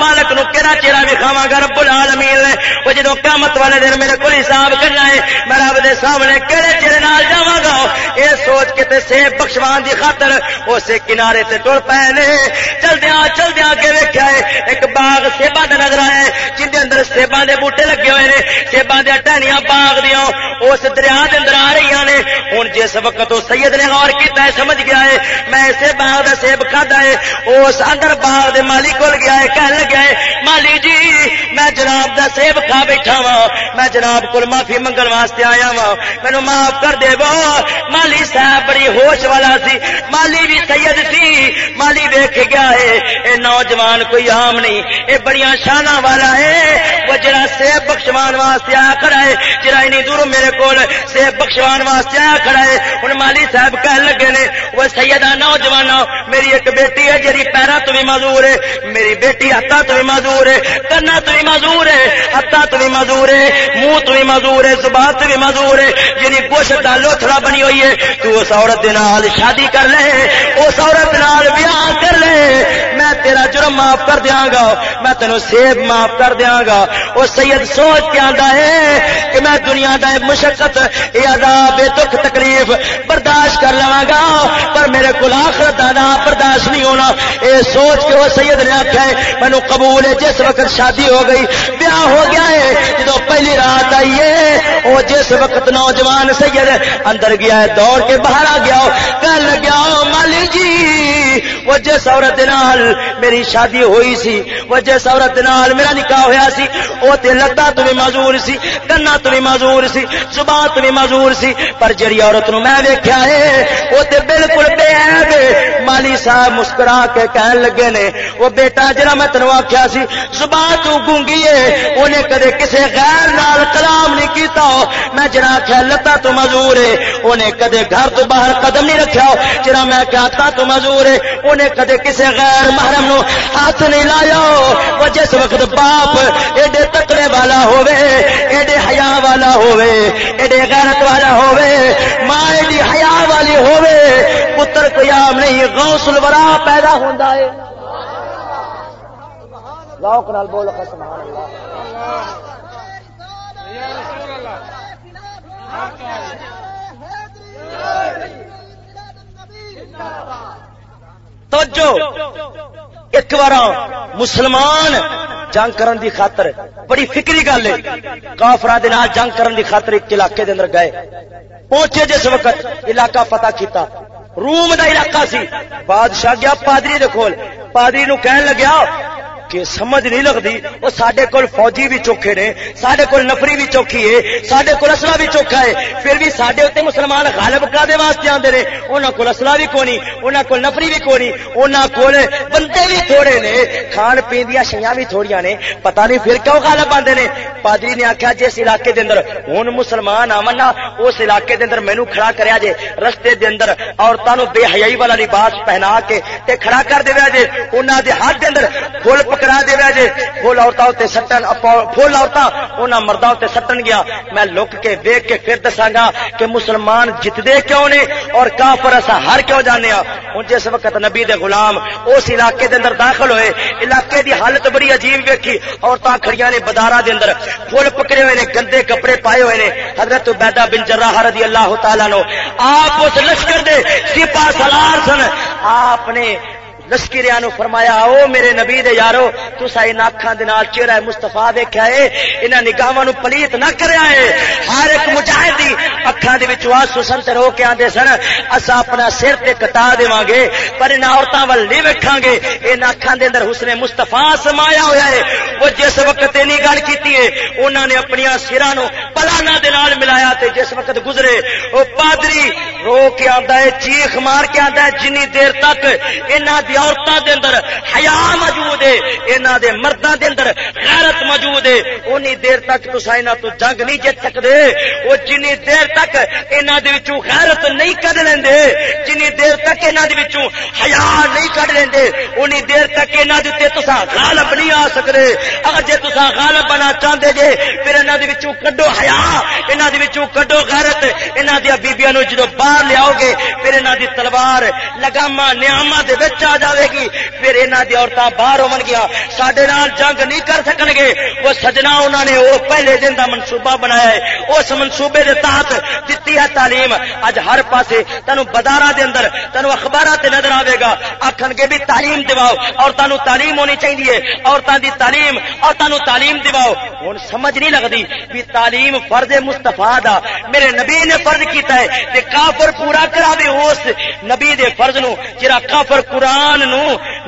مالک نو کہڑا چیرا بھی کھاوا گا؟ رب العالمین نے۔ وہ جدو قیامت والے دن میرے کو حساب کرنا ہے، میں رب دے سامنے کہڑے چیرے نال جاواں گا؟ اے سوچ کے تے سیب بخشوان دی خاطر اسے کنارے تے ٹر پے نے چلدیا چلدیا کے ویکھیا ہے، ایک باغ سیبا دا نظر آیا ہے دے اندر سیباں دے بوٹے لگے ہوئے نے، سیباں دے ٹہنیاں باغ دیاں، اس دریا دے اندر آ رہی نے۔ ہن جس وقت او سید نے غور کیتا ہے، سمجھ گیا ہے، میں اسے باغ دا سیب کھادا ہے، اس اندر باغ دے مالی کول گیا ہے، کہن لگا ہے، مالی جی میں جناب دا سیب کھا بیٹھا وا میں جناب کول معافی منگل واسطے آیا وا مینوں معاف کر دے مالی صاحب بڑی ہوش والا سی، مالی بھی سید سی مالی ویکھ گیا ہے۔ اے نوجوان کوئی عام نہیں۔ اے بڑیاں شاناں والا ہے۔ وہ جڑا سیب بخشوان واسطے آیا کھڑا ہے، جڑا اینی دور میرے کول سیب بخشوان واسطے آیا کھڑا ہے۔ ہن مالی صاحب کہن لگے نے، وہ سیدہ نوجوان میری ایک بیٹی ہے جڑی پیرا تو بھی معذور ہے۔ میری بیٹی ہاتھاں تو بھی معذور ہے کنا تو بھی معذور ہے ہاتھاں تو بھی معذور ہے، منہ تو بھی معذور ہے، زبان تو بھی معذور ہے۔ جنی گوشت دا لوتھڑا بنی ہوئی ہے، تو اس عورت دے نال شادی کر لے اس عورت نال بیاہ کر لے۔ میں تیرا جرم معاف کر دیاں گا۔ میں تینوں سیب معاف کر دیاں گا۔ وہ سید سوچ کے آتا ہے کہ میں دنیا دا مشقت عذاب دکھ، تکلیف برداشت کر لوا گا۔ پر میرے کو آخرت دا برداشت نہیں ہونا۔ یہ سوچ کے وہ سید نے آخیا ہے مینو قبول ہے، جس وقت شادی ہو گئی، بیاہ ہو گیا ہے۔ جب پہلی رات آئی ہے وہ جس وقت نوجوان سید اندر گیا ہے، دوڑ کے باہر آ گیا۔ کہنے لگیا مالی جی وہ جس عورت نال میری شادی ہوئی سی وہ جس عورت نال میرا نکاح ہویا سی۔ او تے لتا تو بھی معذور سی، کنا تو بھی معذور سی، زبان تو بھی معذور سی۔ پر جڑی عورت نو میں ویکھیا ہے، او تے بالکل بے عیب مالی صاحب مسکرا کے کہن لگے نے وہ بیٹا جڑا میں تینو آکھیا سی، زبان تو گونگی ہے اونے کدے کسے غیر نال کلام نہیں کیتا۔ میں جڑا آکھیا لتا تو معذور ہے اونے کدے گھر تو باہر قدم نہیں رکھیا۔ جڑا میں کہتا تو معذور ہے۔ اونے کدے کسے غیر محرم نو ہاتھ نہیں لایا۔ وہ جس وقت باپ ایڈے تکڑے والا ہوے ایڈے حیا والا ہوے ایڈے غیرت والا ہوے ماں ایڈی حیا والی ہوے پتر قیام نہیں، غوث الورا پیدا ہوندا ہے۔ ذوق نال بول سبحان اللہ۔ توجہ۔ ایک بار مسلمان جنگ کرن دی خاطر، بڑی فکری گل ہے۔ کافرا جنگ کرن دی خاطر ایک علاقے دے اندر گئے۔ پہنچے جس وقت علاقہ پتا کیتا۔ روم دا علاقہ سی۔ بادشاہ گیا پادری دے کول۔ پادری نو کہن لگیا کہ سمجھ نہیں لگتی، وہ سڈے کول فوجی بھی چوکھے نے سڈے کول نفری بھی چوکھی ہے سڈے کول اصلا بھی چوکھا ہے، پھر بھی سڈے اتنے مسلمان غالب کا دے واسطے آتے ہیں انہوں کو اصلا بھی کونی انہوں کو نفری بھی کونی انہوں کو بندے بھی تھوڑے نے، کھان پی دیا شیاں بھی تھوڑیاں نے، پتہ نہیں پھر کیوں غالب آتے ہیں پادری نے آخیا جس علاقے دے اندر ہوں مسلمان آمنا، اس علاقے دے اندر مینو کھڑا کریا جے، رستے دے اندر عورتوں بے حیائی والا لباس پہنا کے تے کھڑا کر دے جے انہوں دے ہاتھ دے اندر فل پکڑا دے جے۔ فل عورتوں سٹن فل عورتیں انہوں مردوں تے سٹن گیا۔ میں لک کے ویک کے پھر دساگا کہ مسلمان جتدے کیوں نے اور کافر ایسا ہر کیوں جانے ہوں جس وقت نبی دے غلام اس علاقے دے اندر داخل ہوئے، علاقے دی حالت بڑی عجیب ویکھی۔ عورتیں کھڑیاں نے بدارا دے اندر فل پکڑے ہوئے نے، گندے کپڑے پائے ہوئے نے۔ حضرت بیدا بن جراح رضی اللہ تعالیٰ نو آپ اس لشکر دے سپا سلار سن۔ آپ نے لشکریا نو فرمایا او میرے نبی دے یارو تسا ان اکھاں دے نال چہرہ مصطفی ویکھیا اے، انہاں نگاہاں نو پلیت نہ کریا اے۔ ہر ایک مجاہد دی اکھاں دے وچ سن تے رو کے آندے سن اسا اپنا سر تے کٹا دیواں گے، پر ان عورتاں ول نہیں ویکھاں گے۔ ان اکھاں دے اندر حسن مصطفی سمایا ہویا اے۔ وہ جس وقت اینی گل کیتی اے، انہاں نے اپنی سراں نو پلانا دے نال ملایا تے جس وقت گزرے، او پادری رو کے آندا اے، چیخ مار کے آندا اے، جنی دیر تک انہاں دی عورتوں دے اندر حیا موجود ہے، انہاں دے مرداں دے اندر غیرت موجود ہے۔ اونی دیر تک تسا انہاں تو جنگ نہیں جیت سکدے۔ او جنی دیر تک انہاں دے وچوں غیرت نہیں کڈ لیندے۔ جنی دیر تک انہاں دے وچوں حیا نہیں کڈ لیندے۔ اونی دیر تک انہاں دے تے تسا غالب نہیں آ سکدے۔ اگر جے تسا غالب بنا چاہندے جے، پھر انہاں دے وچوں کڈو حیا، انہاں دے وچوں کڈو غیرت۔ انہاں دی بیبییاں نو جدوں باہر لیاؤ گے، پھر انہاں دی تلوار لگاما نیامہ دے وچ آ جائے گی، پھر انہوں دی عورتیں باہر ہو گیا سڈے نال جنگ نہیں کر سکن گے وہ سجنا انہوں نے وہ پہلے دن کا منصوبہ بنایا ہے۔ اس منصوبے کے تحت دیتی ہے تعلیم۔ اج ہر پاسے تینوں بدارا دے اندر تینوں اخبار نظر آئے گا۔ آخن گے بھی تعلیم دواؤ۔ عورتوں تعلیم ہونی چاہیے عورتوں کی تعلیم عورتوں تعلیم دواؤ۔ ہوں سمجھ نہیں لگتی بھی تعلیم فرض مستفا دا۔ میرے نبی نے فرض کیتا ہے تے کافر پورا کرا دے اس نبی دے فرض نو کافر قرآن قرآن نو،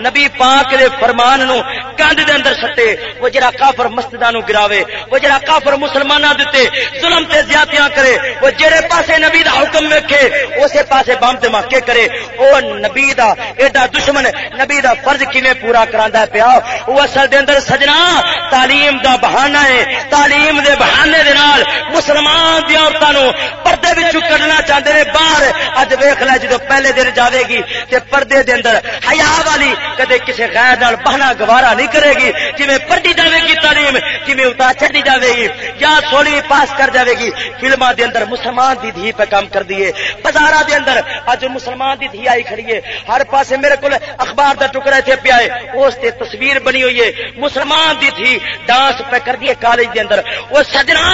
نبی پاک دے فرمان نو کندھ دے اندر سٹے، وہ جڑا کافر مسجداں نو گراوے، وہ جڑا کافر مسلماناں دتے، ظلم تے زیادتیاں کرے، وہ جڑے پاسے نبی دا حکم وکھے اسے پاسے بم دھماکے کرے۔ او نبی دا، ایڈا دشمن نبی دا فرض کیویں پورا کراندا پیا؟ او اصل دے اندر سجنا تعلیم دا بہانہ ہے۔ تعلیم دے بہانے دے نال مسلمان دی عورتاں نو پردے وچوں کڈنا چاہندے نے، باہر۔ اج ویکھ لے جدوں پہلے دن جاوے گی، تے پردے دے اندر حیا والی کدے کسی غیر نال بہنا گوارا نہیں کرے گی جی پڑھی جائے گی تعلیم جی اتار چڑھی جائے گی، یا سولی پاس کر جائے گی۔ فلما دے اندر مسلمان دی دھی پہ کام کر دیے بازار دے اندر اج مسلمان دی دھی آئی کھڑی ہے۔ ہر پاسے میرے کو اخبار دا ٹکڑا اتنے پیا ہے، اس تے تصویر بنی ہوئی ہے۔ مسلمان دی دھی ڈانس پہ کر دیے کالج دے اندر۔ وہ سجنا،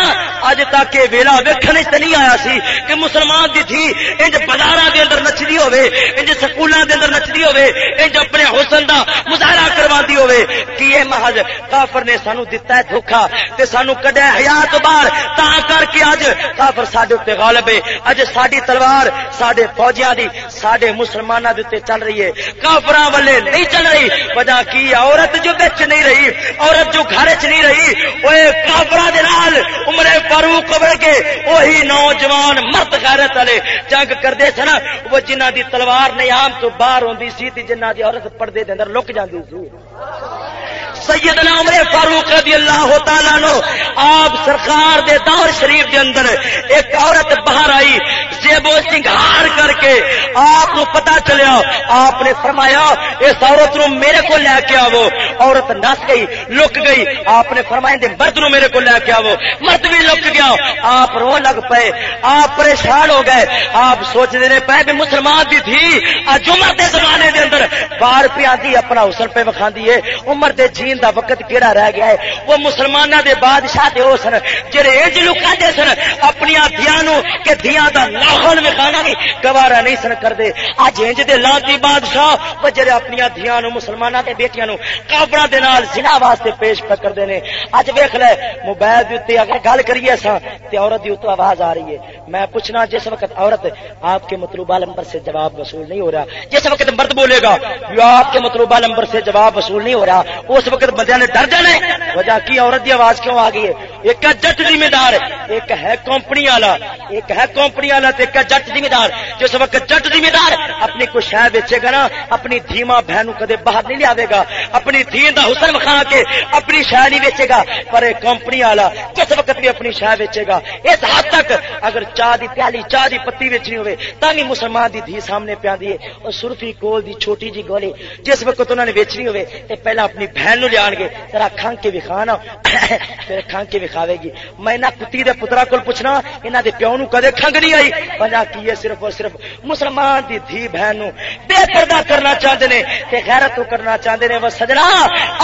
اج تک یہ ویلا ویکھنے تے نہیں آیا سی کہ مسلمان دی دھی انج بازار دے اندر نچدی ہوے انج سکولوں دے اندر نچدی ہوے انج اپنے حسن دا مظاہرہ کروا دی ہوے کی یہ محض کافر نے سانو دتا ہے دھوکا تے سانو کڈیا حیات باہر، تا کر کے اج کافر ساڈے تے غالب ہے۔ اج ساڈی تلوار ساڈے فوجیاں دی، ساڈے مسلماناں دے تے چل رہی ہے۔ کافراں والے نہیں چل رہی۔ وجہ کی عورت جو بچ نہیں رہی، عورت جو گھر چ نہیں رہی اوے کافراں دے نال عمر فاروق ورگے وہی نوجوان مرد غیرت والے جنگ کردے سن۔ وہ جنہاں دی تلوار نیام تو باہر ہوندی سی تے جنہاں دی عورت پردے دے اندر لک جاندی سی۔ سیدنا عمر فاروق رضی اللہ تعالیٰ نو آپ سرکار دے دور شریف دے اندر ایک عورت باہر آئی زیبو سنگھار کر کے آپ کو پتا چلیا، آپ نے فرمایا، اس عورت نو میرے کو لے کے آو۔ عورت نس گئی، لک گئی۔ آپ نے فرمایا، دے مرد نو میرے کو لے کے آو۔ مرد بھی لک گیا۔ آپ رو لگ پے آپ پریشان ہو گئے۔ آپ سوچ دے پے بھی مسلمان دی تھی۔ عمر دے زمانے دے اندر بار پہ اپنا حسن پہ وکھا دیے۔ عمر دے جین دین دا وقت کیڑا رہ گیا ہے؟ وہ مسلمانوں دے بادشاہ دے ہو سن، جڑے انج لکا دے سن، اپنی دھیاں نو کہ دھیاں دا لاہن وکھانا نہیں، گوارا نہیں سن کردے۔ اج انج دے لانتی بادشاہ وہ جڑے اپنی دھیاں نو مسلمانوں دے بیٹیاں نو کافراں دے نال زنا واسطے پیش کردے نے۔ اج ویکھ لے، موبائل دے اوتے اگر گل کریے اساں تے عورت دی اوتوں آواز آ رہی ہے۔ میں پوچھنا، جس وقت عورت آپ کے مطلوبہ نمبر سے جواب وصول نہیں ہو رہا، جس وقت مرد بولے گا، آپ کے مطلوبہ نمبر سے جواب وصول نہیں ہو رہا، اس وقت بندے نے ڈر جانا وجہ کی عورت کی آواز کیوں آ گئی ہے؟ ایک ہے جٹ ذمہ دار ایک ہے کمپنی والا، ایک ہے کمپنی والا ایک ہے جٹ ذمہ دار جس وقت جٹ ذمہ دار اپنی کوئی شہ بیچے گا نا، اپنی دھیما بہن کدے باہر نہیں لیا گا۔ اپنی دھی کا حسن وکھا کے اپنی شہ نہیں بیچے گا۔ پر ایک کمپنی والا کس وقت بھی اپنی شہ بیچے گا، اس حد تک اگر چاہ دی پیالی، چاہ دی پتی ویچنی ہوئے تھی مسلمان دی دھی سامنے پیا دی اور سرفی کول دی چھوٹی جی گولی جس وقت انہوں نے ویچنی ہوئے پہلے اپنی بہن نو لیا گے۔ تیرا کھان کے وکھانا۔ پھر کھان کے وکھاوے گی۔ میں نہ کتی دے پترا کول پوچھنا، انہاں دے پیو نو کدے کھنگ نہیں آئی؟ وجہ کی ہے صرف اور صرف مسلمان دی دھی بہن نو بے پردہ کرنا چاہتے نے تے غیرت کرنا چاہتے نے۔ وہ سجنا،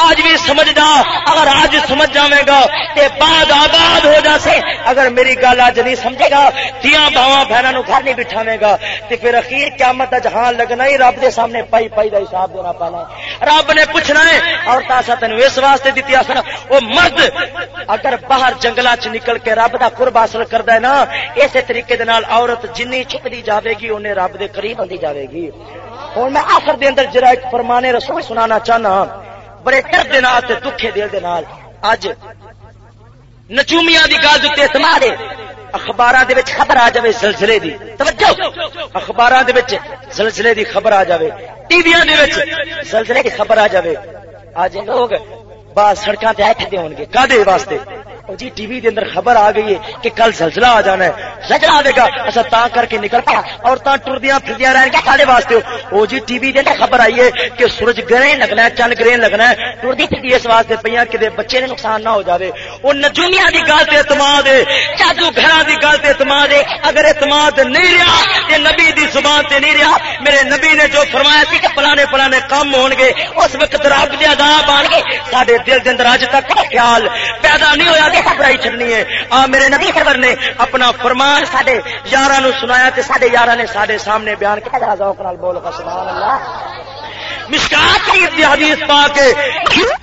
آج بھی سمجھ جا اگر آج سمجھ جاویں گا تے بعد آباد ہو جاسے۔ اگر میری گل آج نہیں سمجھے گا تیاں باواں بہناں نو گھر نہیں بٹھاویں گا۔ تے پھر اخیر قیامت دا جہاں لگنا ہی رب دے سامنے پائی پائی دا حساب دینا پانا رب نے پوچھنا ہے اور تاسا تینو اس واسطے دیتی آسن وہ مرد، اگر باہر جنگلات چ نکل کے رب دا قرب حاصل کردا ہے نا، اسی طریقے دے نال عورت جنی چھپدی جاوے گی انہیں رب دے قریب ہوندی جاوے گی۔ ہن میں آخر دے اندر جرا ایک فرمان رسول سنانا چاہنا، بڑے درد دے نال تے دکھے دل دے نال اج نچومیاں دی گل تے اعتماد ہے، اخباراں دے وچ خبر آ جاوے سلسلے دی۔ توجہ! اخباراں دے وچ سلسلے دی خبر آ جاوے۔ ٹی ویاں دے وچ سلسلے دی خبر آ جاوے۔ اج لوگ بعض سڑکاں تے ایتھے دے ہون گے کدے واسطے؟ جی ٹی وی اندر خبر آ گئی ہے کہ کل زلزلہ آ جانا ہے۔ زلزلہ آئے گا۔ اچھا تا کر کے نکل پا اور تا ٹردیاں پھردیاں رہن گیا سارے واسطے۔ او جی ٹی وی اندر خبر آئی ہے کہ سورج گرہن لگنا ہے چند گرہن لگنا ہے۔ ٹردی پھردی اس واسطے پہ کہ بچے نے نقصان نہ ہو جاوے۔ وہ نجومیاں دی گل تے اعتماد ہے جادو گھراں دی گل تے اعتماد ہے۔ اگر اعتماد نہیں رہا تے نبی دی زبان تے نہیں رہا، میرے نبی نے جو فرمایا سی کہ پلانے پلانے کام ہون گے، اس وقت رب دے عذاب آن گے۔ ساڈے دل دے اندر اج تک خیال پیدا نہیں ہویا کہ خبرائی چڑنی ہے۔ آ، میرے نبی خبر نے اپنا فرمان سڈے یار سنایا تے سڈے یار نے سڈے سامنے بیان کیا بول کا سبحان اللہ۔ مشکات کی حدیث پا کے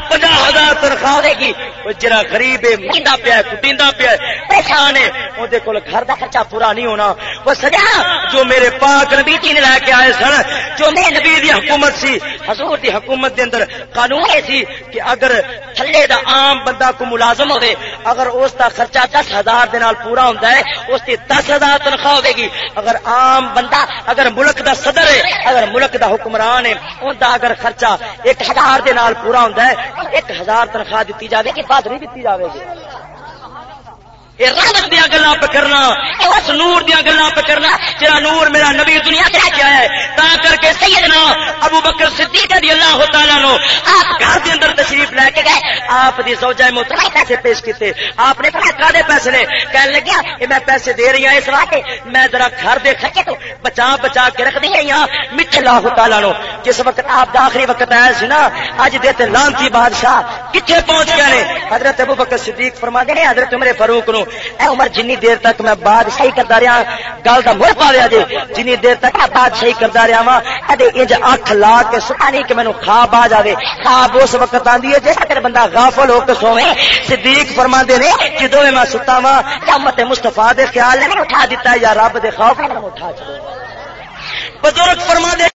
پناہ ہزار تنخواہ دے گی۔ جرا غریب ہے، مہنگا پیا کٹیندا پیا پریشان ہے۔ وہ کول گھر دا خرچہ پورا نہیں ہونا۔ وہ سجا، جو میرے پاک نبی جی نے لے کے آئے سن، جو میرے نبی دی حکومت سی، حضور دی حکومت دے اندر قانون ہے سی کہ اگر تھلے دا عام بندہ کو ملازم ہوے اگر اس دا خرچہ دس ہزار دے نال پورا ہوندا ہے، اس دی دس ہزار تنخواہ ہوے گی۔ اگر عام بندہ، اگر ملک دا صدر ہے، اگر ملک دا حکمران ہے بندہ اگر خرچہ ایک ہزار دے نال پورا ہوتا ہے، ایک ہزار تنخواہ دیتی جائے گی، بعد نہیں دیتی جائے گی۔ رحمت دیا گلا پہ کرنا اس نور دیا گلا پہ کرنا جرا نور میرا نبی دنیا سے لے کے آیا ہے۔ تا کر کے سیدنا ابو بکر صدیق رضی اللہ تعالیٰ نو آپ گھر کے اندر تشریف لے کے گئے۔ آپ دی زوجہ محترمہ پیسے پیش کیتے۔ آپ نے کہا کادے پیسے نے؟ کہنے لگیا کہ میں پیسے دے رہی ہوں اس واسطے۔ میں ذرا گھر دے خرچے تو بچا بچا کے رکھ دی گئی ہوں میٹھے اللہ تعالیٰ نو۔ جس وقت آپ دا آخری وقت آیا سی نا، اج دیتے لانتی بادشاہ کتنے پہنچ گئے حضرت ابو بکر صدیق فرما دے حضرت عمر فاروق نو اے عمر، جنی دیر تک میں بادشاہی کرتا رہا، گل کا مڑ پا لیا جی۔ جنی دیر تک میں بادشاہی کرتا رہا وا انج اکھ لا کے سنا نہیں کہ مینو خواب آ جائے خواب اس وقت آدھی ہے جیسا تیرے بندہ غافل ہو کے سوے صدیق فرما دے نے جدو میں ستا وا امت مستفا دے خیال نے اٹھا دیتا یا رب دے خوف نے اٹھا چلو بزرگ فرما دے